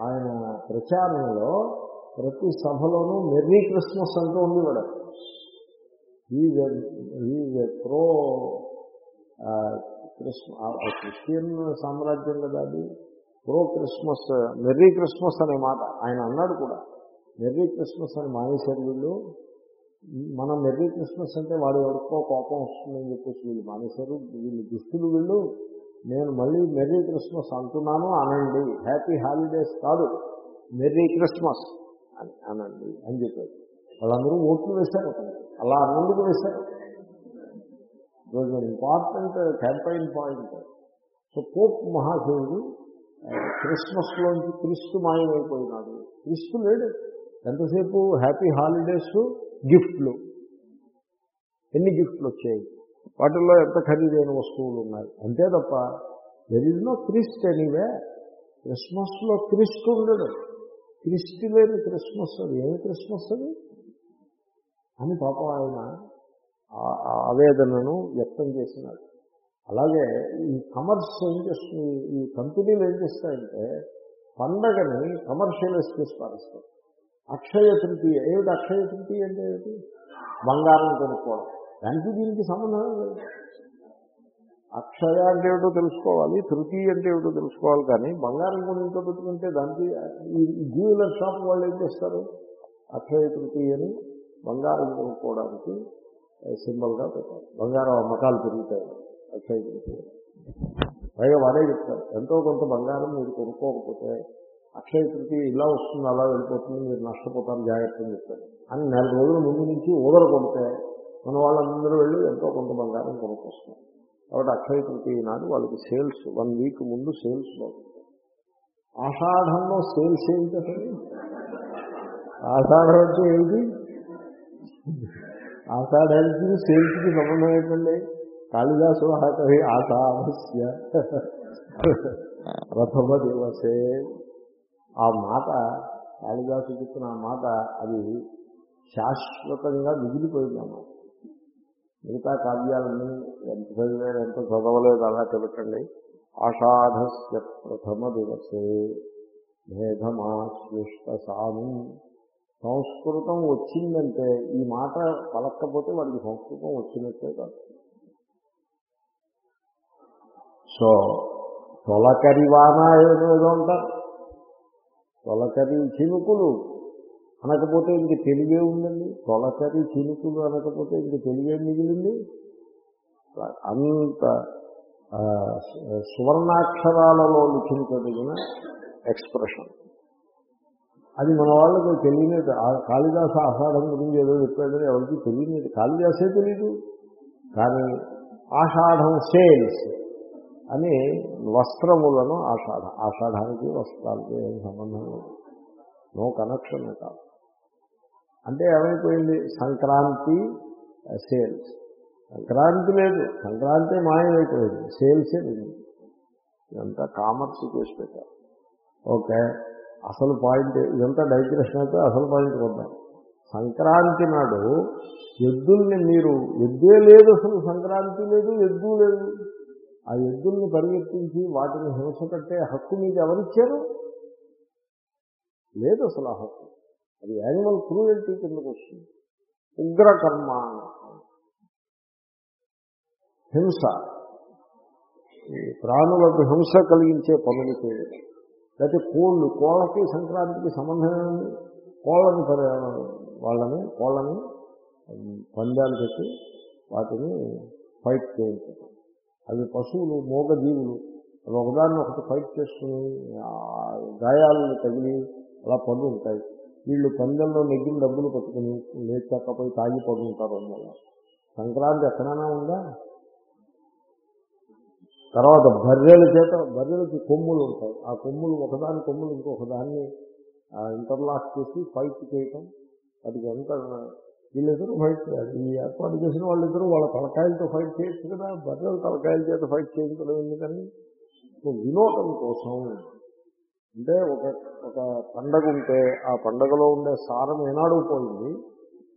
S1: ఆయన ప్రచారంలో ప్రతి సభలోనూ మెర్రీ క్రిస్మస్ అంటూ ఉండేవాడు. ఈజ్ ప్రో క్రిస్మస్ క్రిస్టియన్ సామ్రాజ్యం కదా అది. ప్రో క్రిస్మస్ మెర్రీ క్రిస్మస్ అనే మాట ఆయన అన్నాడు కూడా. మెర్రీ క్రిస్మస్ అని మానేశారు వీళ్ళు. మనం మెర్రీ క్రిస్మస్ అంటే వాడు ఎవరికో కోపం వస్తుందని చెప్పేసి వీళ్ళు మానేశారు. వీళ్ళు దుస్తులు వీళ్ళు నేను మళ్ళీ మెర్రీ క్రిస్మస్ అంటున్నాను అనండి. హ్యాపీ హాలిడేస్ కాదు. మెర్రీ క్రిస్మస్ అని అనండి అని చెప్పారు. వాళ్ళందరూ ఓట్లు వేశారు. అలా అన్నందుకు వేశారు. Important campaign point so pope మహాశివుడు క్రిస్మస్లోంచి క్రీస్తు మాయమైపోయినాడు. క్రీస్తు లేడు. ఎంతసేపు? హ్యాపీ హాలిడేస్ గిఫ్ట్లు ఎన్ని గిఫ్ట్లు వచ్చాయి? వాటిల్లో ఎంత ఖరీదైన వస్తువులు ఉన్నాయి? అంతే తప్ప there is no Christ anyway క్రిస్మస్లో Christ ఉండడు. క్రిస్టి లేని క్రిస్మస్ అది. ఏమి క్రిస్మస్ అది? అని పాపం ఆయన ఆ- ఆవేదనను వ్యక్తం చేసినాడు. అలాగే ఈ కమర్స్ ఏం చేస్తుంది? ఈ కంపెనీలు ఏం చేస్తాయంటే పండగని కమర్షియలైజ్ చేసి పాటిస్తాయి అక్షయ తృతీయ. ఏమిటి అక్షయ తృతీయ అంటే ఏమిటి? బంగారం కొనుక్కోవడం. దానికి దీనికి సంబంధం లేదు. అక్షయ అంటే ఏమిటో తెలుసుకోవాలి తృతీయ అంటే ఏమిటో తెలుసుకోవాలి కానీ బంగారం కొని ఇంట్లో పెట్టుకుంటే దానికి ఈ జ్యువెలర్ షాప్ వాళ్ళు ఏం చేస్తారు? అక్షయ తృతీయని బంగారం కొనుక్కోవడానికి సింబల్గా పెట్టారు. బంగారం అమ్మకాలు పెరుగుతాయి. అక్షయ తృతీయ పైగా వాడే చెప్తారు ఎంతో కొంత బంగారం మీరు కొనుక్కోకపోతే అక్షయ తృతీయ ఇలా వస్తుంది అలా వెళ్ళిపోతుంది మీరు నష్టపోతారు జాగ్రత్త అని చెప్తారు. అని నెల రోజుల ముందు నుంచి ఊదర కొడితే మన వాళ్ళందరూ వెళ్ళి ఎంతో కొంత బంగారం కొనుక్కొస్తారు కాబట్టి అక్షయ తృతీయ నాడు వాళ్ళకి సేల్స్ వన్ వీక్ ముందు సేల్స్ బాగుంటాయి. ఆషాఢంలో సేల్స్ ఏంటి అసలు? ఆషాఢం అంటే ఏంటి ఆషాఢానికి సేల్స్కి సంబంధం ఏంటండి? కాళిదాసు కవి ఆషాఢస్య ప్రథమ దివసే ఆ మాట కాళిదాసు చెప్పిన ఆ మాట అది శాశ్వతంగా మిగిలిపోయింది అన్నమాట. మిగతా కావ్యాలన్నీ ఎంత చదివారు ఎంత చదవలేదు అలా చెప్పండి ఆషాఢస్య ప్రథమ దివసే మేఘమాశ్లిష్ట సాము సంస్కృతం వచ్చిందంటే ఈ మాట పలక్కపోతే వాడికి సంస్కృతం వచ్చినట్టే కాదు. సో తొలకరి వాన ఏదో ఉంటారు తొలకరి చినుకులు అనకపోతే ఇంక తెలివే ఉందండి. తొలకరి చినుకులు అనకపోతే ఇంక తెలివే మిగిలింది. అంత సువర్ణాక్షరాలలో లిఖించదగిన ఎక్స్ప్రెషన్. అది మన వాళ్ళకి తెలియలేదు ఆ కాళిదాస ఆషాఢం గురించి ఏదో చెప్పాడని ఎవరికి తెలియలేదు కాళిదాసే తెలీదు. కానీ ఆషాఢం సేల్స్ అని వస్త్రములను ఆషాఢ. ఆషాఢానికి వస్త్రాలకి ఏం సంబంధం లేదు. నో కనెక్షన్ కాదు. అంటే ఏమైపోయింది? సంక్రాంతి సేల్స్. సంక్రాంతి లేదు. సంక్రాంతి మాయమైపోయింది. సేల్సే లేదు. ఇదంతా కామర్స్ చేసి పెట్టారు. ఓకే. అసలు పాయింట్ ఇదంతా డైగ్రెషన్ అయితే అసలు పాయింట్ వద్దాం సంక్రాంతి నాడు ఎద్దుల్ని మీరు ఎద్దే లేదు అసలు సంక్రాంతి లేదు ఎద్దు లేదు. ఆ ఎద్దుల్ని పరిగెత్తించి వాటిని హింస కట్టే హక్కు మీకు ఎవరిచ్చారు? లేదు అసలు ఆ హక్కు. అది యానిమల్ క్రూయల్టీ కిందకు వస్తుంది. ఉగ్రకర్మ హింస. ఈ ప్రాణులకు హింస కలిగించే పనులు చేయడం. లేకపోతే కోళ్ళు కోళ్ళకి సంక్రాంతికి సంబంధం ఏముంది? కోళ్ళని వాళ్ళని కోళ్ళని పందాలు పెట్టి వాటిని ఫైట్ చేయించడం. అవి పశువులు మోగజీవులు అవి ఒకదాన్ని ఒకటి ఫైట్ చేసుకుని గాయాలను తగిలి అలా పనులు ఉంటాయి వీళ్ళు పందెంలో నెగ్గిన డబ్బులు పట్టుకుని లేచక్కపోయి తాగి పడుకుంటారు అందువల్ల. సంక్రాంతి ఎక్కడైనా ఉందా? తర్వాత బర్రెల చేత బర్రెలకి కొమ్ములు ఉంటాయి. ఆ కొమ్ములు ఒకదాని కొమ్ములు ఇంకొకదాన్ని ఇంటర్లాక్ చేసి ఫైట్ చేయటం. అది ఎంత వీళ్ళిద్దరూ ఫైట్ చేయాలి. ఈ ఏర్పాటు చేసిన వాళ్ళిద్దరూ వాళ్ళ తలకాయలతో ఫైట్ చేయొచ్చు కదా. బర్రెల తలకాయల చేత ఫైట్ చేయించడం ఎందుకని? వినోదం కోసం అంటే ఒక ఒక పండగ ఉంటే ఆ పండగలో ఉండే సారం ఏనాడు పోయింది.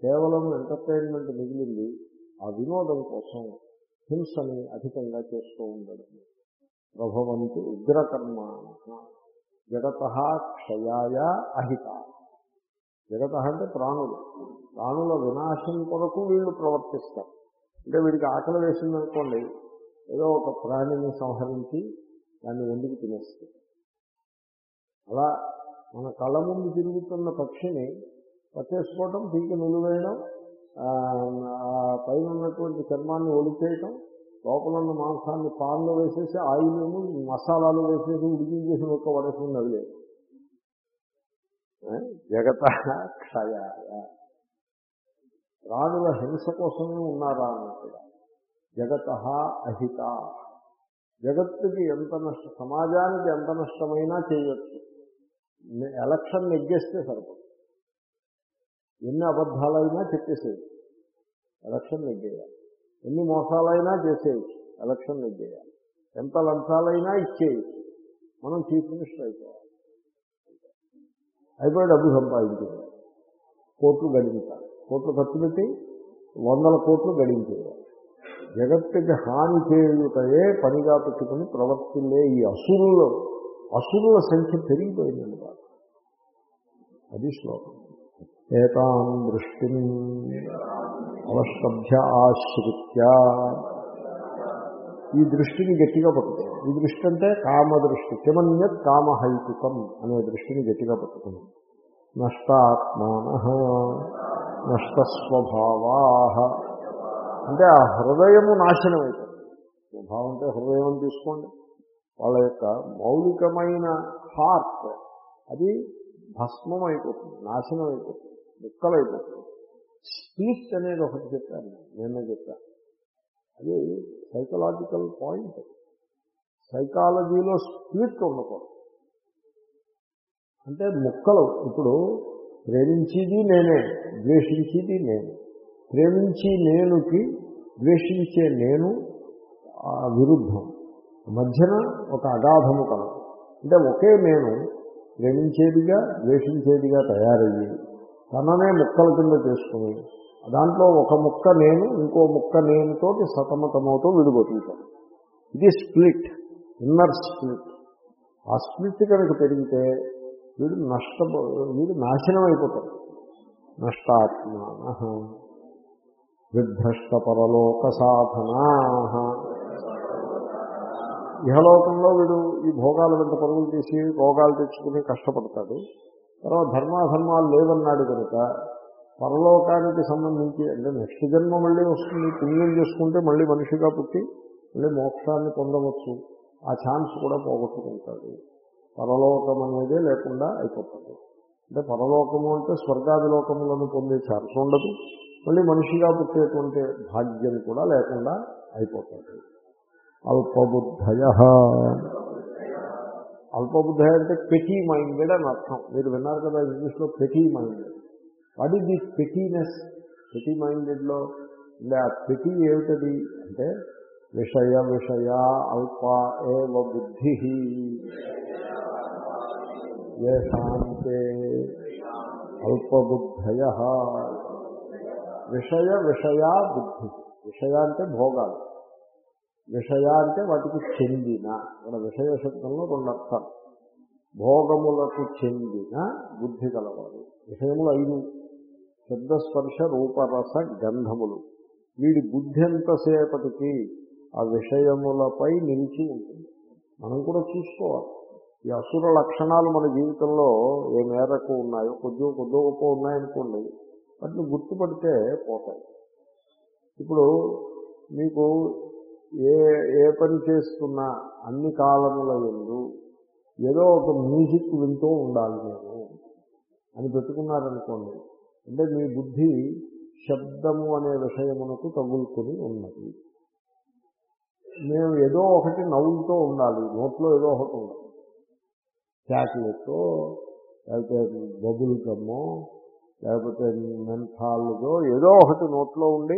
S1: కేవలం ఎంటర్టైన్మెంట్ మిగిలింది. ఆ వినోదం కోసం హింసని అధికంగా చేస్తూ ఉండడం. ప్రభవంతి ఉగ్రకర్మ జగత క్షయాయ అహిత. జగత అంటే ప్రాణులు. ప్రాణుల వినాశం కొరకు వీళ్ళు ప్రవర్తిస్తారు. అంటే వీడికి ఆకలి వేసిందనుకోండి ఏదో ఒక ప్రాణిని సంహరించి దాన్ని వండుకు తినేస్తుంది. అలా మన కళ్ళ ముందు తిరుగుతున్న పక్షిని పట్టేసుకోవటం పీకి నిలువేయడం ఆ పైన ఉన్నటువంటి చర్మాన్ని ఒలిచేయటం లోపల ఉన్న మాంసాన్ని పాన్లో వేసేసి ఆయిల్ మసాలాలు వేసేసి ఉడికించేసి ఒక్క వడసం నదిలేదు జగత క్షయ. ప్రాణుల హింస కోసమే ఉన్నారా అన్నట్టుగా. జగత అహిత. జగత్తుకి ఎంత నష్ట సమాజానికి ఎంత నష్టమైనా చేయొచ్చు. ఎలక్షన్ నెగ్గేస్తే సరిపోదు. ఎన్ని అబద్ధాలైనా చెప్పేసేయచ్చు. ఎలక్షన్ నెగ్గేయాలి. ఎన్ని మోసాలైనా చేసేయచ్చు. ఎలక్షన్ నెగ్గేయాలి. ఎంత లంచాలైనా ఇచ్చేయచ్చు. మనం చీఫ్ మినిస్టర్ అయిపోవాలి. అయిపోయి డబ్బు సంపాదించేయాలి. కోట్లు గడించాలి. కోట్లు ఖర్చు పెట్టి వందల కోట్లు గడించేయాలి. జగత్తుకి హాని చేయుటయే పనిగా పెట్టుకుని ప్రవర్తిల్లే ఈ అసురులు అసురుల సంఖ్య పెరిగిపోయిందండి బాగా అది శ్లోకం. ఏతాం దృష్టిం అవష్టభ్య ఆశ్రిత్య. ఈ దృష్టిని గట్టిగా పట్టుకున్నాం ఈ దృష్టి అంటే కామ దృష్టి కిమన్యత్ కామహైతుకం అనే దృష్టిని గట్టిగా పట్టుకున్నాం నష్టాత్మాన నష్టస్వభావా. అంటే ఆ హృదయము నాశనం అయిపోతుంది స్వభావం అంటే హృదయం తీసుకోండి. వాళ్ళ యొక్క మౌలికమైన హార్ట్ అది భస్మం అయిపోతుంది నాశనం అయిపోతుంది ముక్కలైపోతుంది. స్ప్లిట్ అనేది ఒకటి చెప్పాను నేను నిన్న చెప్పాను అది సైకలాజికల్ పాయింట్ సైకాలజీలో స్ప్లిట్ ఉండకూడదు. అంటే ముక్కలు ఇప్పుడు ప్రేమించేది నేనే ద్వేషించేది నేను. ప్రేమించి నేనుకి ద్వేషించే నేను విరుద్ధం. మధ్యన ఒక అగాధము కలదు అంటే ఒకే నేను ప్రేమించేదిగా ద్వేషించేదిగా తయారయ్యి తననే ముక్కల కింద చేసుకుని దాంట్లో ఒక ముక్క నేను ఇంకో ముక్క నేనుతోటి సతమతమవుతూ విడిగొట్టుతాను ఇది స్ప్లిట్ ఇన్నర్ స్ప్లిట్. ఆ స్ప్లిట్ కనుక పెరిగితే వీడు నష్ట వీడు నాశనం అయిపోతాడు నష్టాత్మాన విభ్రష్ట పరలోక సాధనా. ఇహలోకంలో వీడు ఈ భోగాల వెంట పరుగులు చేసి భోగాలు తెచ్చుకుని కష్టపడతాడు. తర్వాత ధర్మాధర్మాలు లేవన్నాడు కనుక పరలోకానికి సంబంధించి అంటే నెక్స్ట్ జన్మ మళ్ళీ వస్తుంది పుణ్యం చేసుకుంటే మళ్ళీ మనిషిగా పుట్టి మళ్ళీ మోక్షాన్ని పొందవచ్చు. ఆ ఛాన్స్ కూడా పోగొట్టుకుంటాడు. పరలోకం అనేదే లేకుండా అయిపోతుంది. అంటే పరలోకము అంటే స్వర్గాది లోకములను పొందే ఛాన్స్ ఉండదు. మళ్ళీ మనిషిగా పుట్టేటువంటి భాగ్యం కూడా లేకుండా అయిపోతుంది అల్పబుద్ధయ. అల్పబుద్ధయ అంటే పెటీ మైండెడ్ అని అర్థం. మీరు విన్నారు కదా ఇంగ్లీష్లో petty minded what is the pettiness petty మైండెడ్లో అంటే ఆ పెటీ ఏమిటది? అంటే విషయ విషయ అల్ప ఏవ బుద్ధి. ఏషాంతే అల్పబుద్ధయ. విషయ విషయా బుద్ధి. విషయ అంటే భోగాలు. విషయ అంటే వాటికి చెందిన. మన విషయ శబ్దంలో రెండు అర్థాలు భోగములకు చెందిన బుద్ధి కలవాడు విషయములు ఐదు. శబ్దస్పర్శ రూపరస గంధములు. వీడి బుద్ధి ఎంతసేపటికి ఆ విషయములపై నిలిచి ఉంటుంది. మనం కూడా చూసుకోవాలి. ఈ అసుర లక్షణాలు మన జీవితంలో ఏ మేరకు ఉన్నాయో కొద్దిగా కొద్దిగా గొప్ప ఉన్నాయనుకోండి వాటిని గుర్తుపడితే పోతాయి. ఇప్పుడు మీకు ఏ ఏ పని చేస్తున్నా అన్ని కాలముల ఎందు ఏదో ఒక మ్యూజిక్ వింటూ ఉండాలి నేను అని పెట్టుకున్నారనుకోండి. అంటే మీ బుద్ధి శబ్దము అనే విషయమునకు తగులుకొని ఉన్నది. మేము ఏదో ఒకటి నవ్వులతో ఉండాలి నోట్లో ఏదో ఒకటి ఉండాలి. చాక్లెట్ లేకపోతే బబుల్ గమ్మో లేకపోతే మెంథాల్తో ఏదో ఒకటి నోట్లో ఉండి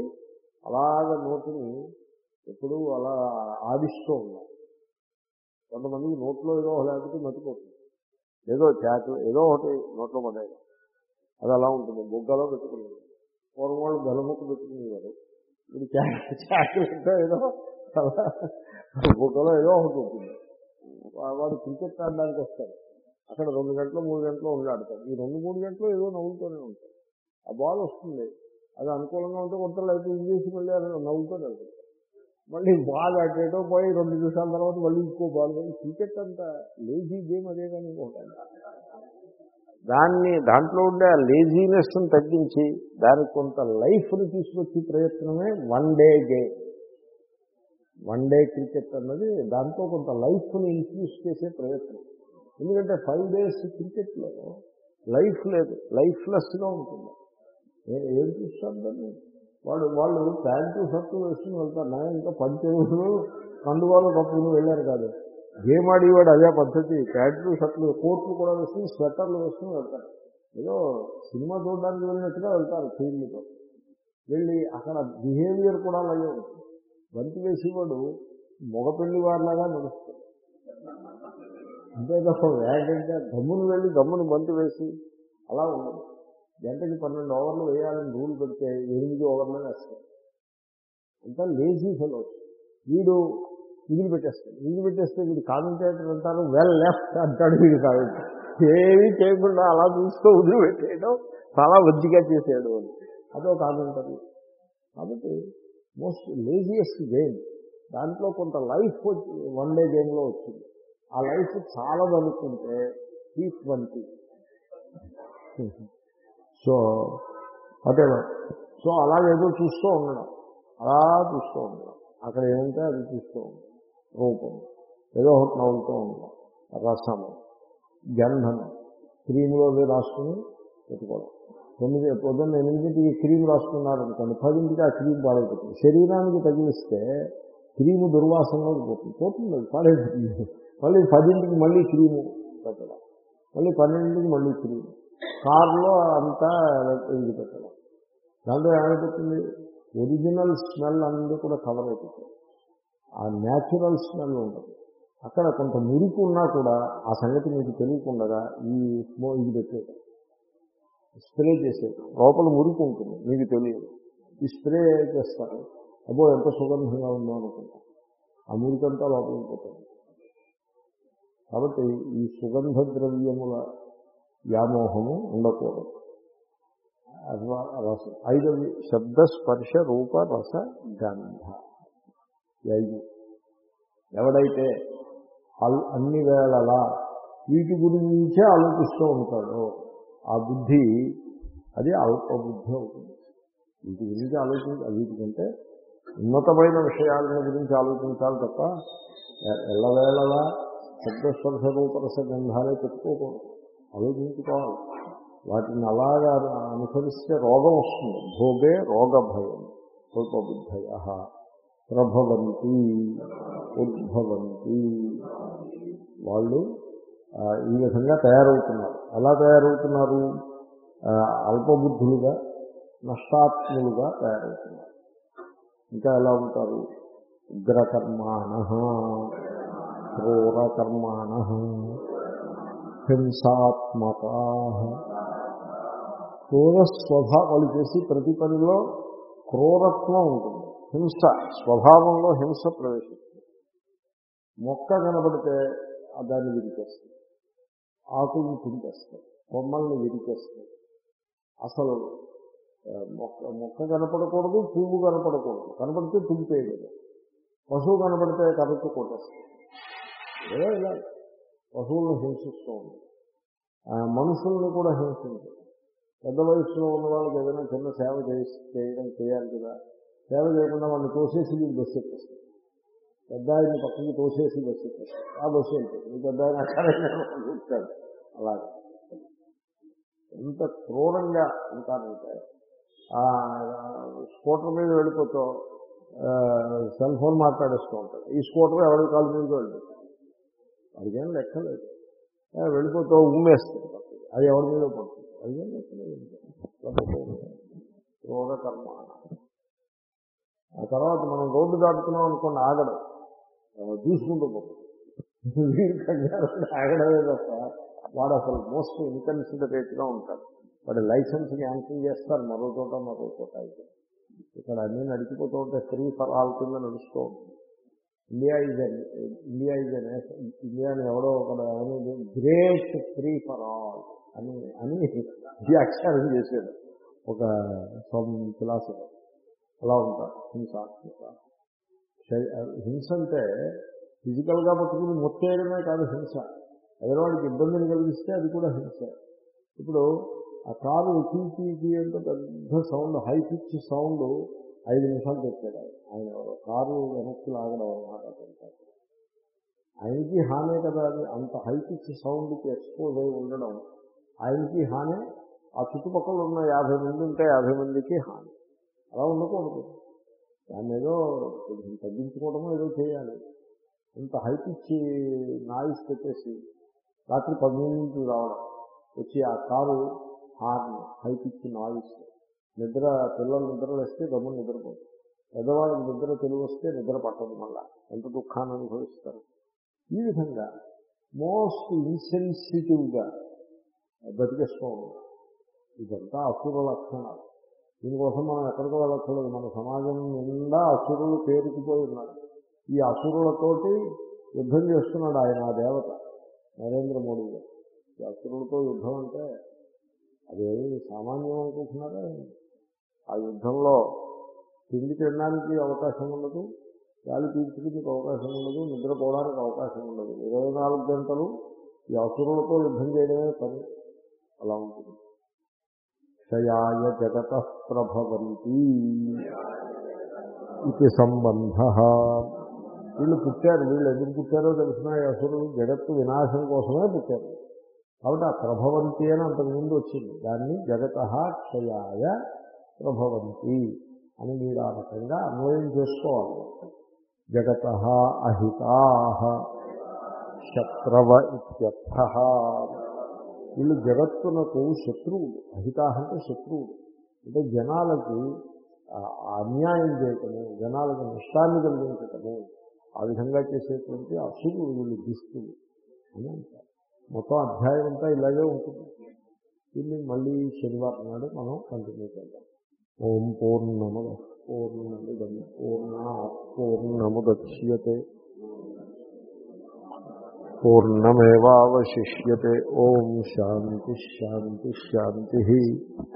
S1: అలాగ నోటిని ఎప్పుడూ అలా ఆడిస్తూ ఉన్నాం కొంతమందికి నోట్లో ఏదో లేకపోతే మర్చిపోతుంది ఏదో చాకు ఏదో ఒకటి నోట్లో పడేది. అది అలా ఉంటుంది. బొగ్గలో పెట్టుకునేది. పూర్వం వాళ్ళు గలముక్కు పెట్టుకునేవారు ఇప్పుడు చాకులతో ఏదో బుగ్గలో బొగ్గలో ఏదో ఒకటి ఉంటుంది. వాడు క్రికెట్ ఆడడానికి వస్తారు. అక్కడ రెండు గంటలు మూడు గంటలు ఉండి ఈ రెండు మూడు గంటలు ఏదో నవ్వుతూనే ఉంటారు. ఆ బాల్ వస్తుంది. అది అనుకూలంగా ఉంటే కొంత లైఫ్ ఇంజేసి మళ్ళీ అది నవ్వుతూనే ఉంటుంది. మళ్ళీ బాల్ అటేటో పోయి రెండు నిమిషాల తర్వాత మళ్ళీ ఇంకో బాల్ పోయి. క్రికెట్ అంతా లేజీ గేమ్ అదే కానీ ఇంకోటండి దాన్ని దాంట్లో ఉండే ఆ లేజీనెస్ను తగ్గించి దానికి కొంత లైఫ్ని తీసుకొచ్చే ప్రయత్నమే one day game one day cricket అన్నది దాంతో కొంత లైఫ్ని ఇంక్రీజ్ చేసే ప్రయత్నం. ఎందుకంటే ఫైవ్ డేస్ క్రికెట్లో లైఫ్ లేదు లైఫ్లెస్గా ఉంటుంది. ఏం చూస్తాను దాన్ని? వాడు వాళ్ళు ప్యాంటు షర్టు వేసుకుని వెళ్తారు. నా ఇంకా పంచేవులు కండువాలు కప్పుకుని వెళ్ళారు కాదు. గేమ్ ఆడేవాడు అదే పద్ధతి. ప్యాంట్లు షర్ట్లు కోట్లు కూడా వేసుకుని స్వెటర్లు వేసుకుని వెళ్తారు. ఏదో సినిమా చూడడానికి వెళ్ళినట్టుగా వెళ్తారు ఫీల్డ్తో వెళ్ళి అక్కడ బిహేవియర్ కూడా అలాగే ఉంటుంది. బంతి వేసేవాడు మగపెళ్ళి వారిలాగా నడుస్తాడు. అంతే తప్ప వేగంగా గమ్మును వెళ్ళి గమ్మును బంతి వేసి అలా ఉండదు. గంటకి పన్నెండు ఓవర్లు వేయాలని రూల్ పెడితే ఎనిమిది ఓవర్లు వేస్తాడు అంతా లేజీ ఫెలోస్ వీడు మిగిలి పెట్టేస్తాడు మిగిలి పెట్టేస్తే వీడు కామెంటేటర్ అంటారు వెల్ లెఫ్ట్ అంటాడు వీడు కామెంట్ ఏమీ చేయకుండా అలా చూస్తూ వదిలిపెట్టేయడం చాలా వద్దిగా చేసేయడం అని. అదో కామెంటరీ కాబట్టి మోస్ట్ లేజియస్ట్ గేమ్ దాంట్లో కొంత లైఫ్ వన్ డే గేమ్లో వచ్చింది. ఆ లైఫ్ చాలా అనుకుంటే టీ ట్వంటీ సో అదే సో అలాగేదో చూస్తూ ఉండడం. అలా చూస్తూ ఉండడం. అక్కడ ఏముంటే అది చూస్తూ ఉండడం. రూపం. ఏదో ఒకటి నవ్వుతూ ఉండడం. రసము. గంధము. క్రీమ్లో అవి రాసుకుని పెట్టుకోవడం. తొమ్మిది పొద్దున్న ఎనిమిదింటికి క్రీమ్ రాసుకున్నారు అనుకోండి పదింటికి ఆ క్రీమ్ పాడైపోతుంది. శరీరానికి తగిలిస్తే క్రీము దుర్వాసనలోకి పోతుంది. పోతుంది అది పాడైపోతుంది. మళ్ళీ పదింటికి మళ్ళీ క్రీము పెట్టడం. మళ్ళీ పన్నెండింటికి మళ్ళీ క్రీము. కార్లో అంతా ఇది పెట్టడం దాంట్లో ఏమైపోతుంది ఒరిజినల్ స్మెల్ అనేది కూడా కవర్ అయిపోతుంది ఆ న్యాచురల్ స్మెల్ ఉండదు అక్కడ కొంత మురికి ఉన్నా కూడా ఆ సంగతి మీకు తెలియకుండా ఈ స్మో ఇది పెట్టేది స్ప్రే చేసేది లోపల మురికి ఉంటుంది. మీకు తెలియదు. ఈ స్ప్రే చేస్తారు. అబ్బో ఎంత సుగంధంగా ఉందో అనుకుంటా. ఆ మురికంతా లోపలికి పోతుంది. కాబట్టి ఈ సుగంధ ద్రవ్యముల వ్యామోహము ఉండకూడదు. రస ఐదవి శబ్ద స్పర్శ రూప రస గంధ. ఐదు. ఎవడైతే అన్ని వేళలా వీటి గురించే ఆలోచిస్తూ ఉంటాడో ఆ బుద్ధి అది అల్ప బుద్ధి అవుతుంది. వీటి గురించి ఆలోచించి వీటికంటే ఉన్నతమైన విషయాల గురించి ఆలోచించాలి తప్ప ఎ- ఎల్లవేళలా శబ్దస్పర్శ రూపరస గంధాలే పెట్టుకోకూడదు ఆలోచించుకోవాలి వాటిని అలాగా అనుసరిస్తే రోగం వస్తుంది. భోగే రోగ భయం స్వల్పబుద్ధయ. ప్రభవంతి ఉద్భవంతి. వాళ్ళు ఈ విధంగా తయారవుతున్నారు. ఎలా తయారవుతున్నారు? అల్పబుద్ధులుగా నష్టాత్ములుగా తయారవుతున్నారు. ఇంకా ఎలా ఉంటారు? ఉగ్రకర్మాణ క్రూరకర్మాణ. హింసాత్మక క్రూర స్వభావం వాళ్ళు చేసి ప్రతి పనిలో క్రూరత్వం ఉంటుంది. హింస స్వభావంలో హింస ప్రవేశిస్తుంది. మొక్క కనబడితే దాన్ని విరికేస్తుంది ఆకులను తుంపేస్తాయి కొమ్మల్ని విరికేస్తాయి అసలు మొక్క మొక్క కనపడకూడదు పువ్వు కనపడకూడదు. కనపడితే తుంపేయలేదు పశువు కనపడితే కరెక్ట్ కొట్టేస్తుంది ఏదో ఇలా పశువులను హింసిస్తూ ఉంది ఆ, మనుషుల్ని కూడా హింసించదు పెద్ద వయసులో ఉన్న వాళ్ళకి ఏదైనా చిన్న సేవ చేసి చేయడం చేయాలి కదా. సేవ చేయకుండా వాళ్ళని తోసేసి మీకు బస్సు ఎక్కిస్తారు. పెద్ద ఆయన పక్కకి తోసేసి బస్సు ఎక్కిస్తారు. ఆ బస్సు వెళ్తుంది మీ పెద్ద ఆయన అక్కడే అలాగే. ఎంత క్రూరంగా ఉంటారంటే ఆ, స్కూటర్ మీద వెళ్ళిపోతూ ఆ, సెల్ ఫోన్ మాట్లాడేస్తూ ఉంటాడు ఈ స్కూటర్ ఎవరి కాలు మీద వెళ్ళిపోతాడు అడిగేం లెక్కలేదు ఆ, వెళ్ళిపోతూ ఉమ్మేస్తుంది అది ఎవరి మీద పడుతుంది? అడిగేం లెక్కలేదు క్రూర ఆ తర్వాత మనం రోడ్డు దాటుతున్నాం అనుకోండి ఆగడం. చూసుకుంటూ పోతుంది వీడి ఆగడమే తప్ప వాడు అసలు మోస్ట్ ఇన్కన్సిడరేట్గా ఉంటాడు. వాడి లైసెన్స్ క్యాన్సిల్ చేస్తారు మరో చోట మరో చోట. అయితే ఇక్కడ అన్నీ నడిచిపోతూ ఉంటే స్త్రీ ఫలాలు కింద నడుస్తూ ఉంటుంది. ఇండియా ఈజ్ ఇండియా ఈజ్ ఇండియాని ఎవడో ఒక గ్రేట్ ఫ్రీ ఫర్ ఆల్ అని అని వ్యాఖ్యానం చేశాడు ఒక సమ్ ఫిలాసఫర్. అలా ఉంటారు హింసాత్మక హింస. అంటే ఫిజికల్గా పట్టుకుని మొత్తేయడమే కాదు హింస. ఎదరవాడికి ఇబ్బందిని కలిగిస్తే అది కూడా హింస. ఇప్పుడు ఆ కారు కీకీ అంటే పెద్ద సౌండ్ హై పిచ్ సౌండ్ ఐదు నిమిషాలు తెచ్చాడు ఆయన. ఆయన ఎవరో కారు వెనక్కి లాగడం అన్నమాట అతను ఆయనకి హానే కదా అది. అంత హైపిచ్ సౌండ్కి ఎక్స్పోజ్ అయి ఉండడం ఆయనకి హానే. ఆ చుట్టుపక్కల ఉన్న యాభై మంది ఉంటే యాభై మందికి హాని. అలా ఉండకూడదు. దాన్ని ఏదో కొంచెం తగ్గించుకోవడమో ఏదో చేయాలి. ఇంత హైపిచ్చి నాయిస్ పెట్టేసి రాత్రి పదిహేను నుంచి రావడం. వచ్చి ఆ కారు హార్న్ హైపిచ్చి నాయిస్ నిద్ర పిల్లలు నిద్రలేస్తే వేస్తే గమ్మున నిద్రపోతుంది పెద్దవాళ్ళకి నిద్ర తెలివి వస్తే నిద్ర పట్టదు మళ్ళా. ఎంత దుఃఖాన్ని అనుభవిస్తారు? ఈ విధంగా మోస్ట్ ఇన్సెన్సిటివ్గా బతికేస్తూ ఉన్నారు ఇదంతా అసుర లక్షణాలు. దీనికోసం మనం ఎక్కడికో వెళ్ళక్కర్లేదు. మన సమాజం నిండా అసురులు పేరుకుపోయి ఉన్నారు ఈ అసురులతోటి యుద్ధం చేస్తున్నాడు ఆయన ఆ దేవత నరేంద్ర మోడీ గారు. ఈ అసురులతో యుద్ధం అంటే అదేమి సామాన్యం అనుకుంటున్నారా? ఆ యుద్ధంలో తిండి తినడానికి అవకాశం ఉండదు గాలి పీల్చుకునికి అవకాశం ఉండదు నిద్రపోవడానికి అవకాశం ఉండదు. ఇరవై నాలుగు గంటలు ఈ అసురులతో యుద్ధం చేయడమే పని. అలా ఉంటుంది. క్షయాయ జగత ప్రభవంతి ఇది సంబంధ. వీళ్ళు పుట్టారు వీళ్ళు ఎందుకు పుట్టారో తెలిసిన ఈ అసురులు జగత్తు వినాశం కోసమే పుట్టారు. కాబట్టి ఆ ప్రభవంతి అని అంతకుముందు వచ్చింది. దాన్ని జగత క్షయాయ ప్రభవంతి అని మీరు ఆ రకంగా అన్వయం చేసుకోవాలి. జగత అహితా శత్రవ ఇత్యర్థ. వీళ్ళు జగత్తునకు శత్రువులు అహితా అంటే శత్రువులు. అంటే జనాలకి అన్యాయం చేయటము జనాలకు నష్టాన్ని కలిగించటము ఆ విధంగా చేసేటువంటి అసురులు వీళ్ళు దుస్తులు అని అంటారు. మొత్తం అధ్యాయం అంతా ఇలాగే ఉంటుంది. దీన్ని మళ్ళీ శనివారం నాడు మనం కంటిన్యూ చేద్దాం. ఓం పూర్ణముద పూర్ణమిదం పూర్ణ పూర్ణముద్యతే పూర్ణమేవాశిష్యతే ఓం శాంతి శాంతి శాంతి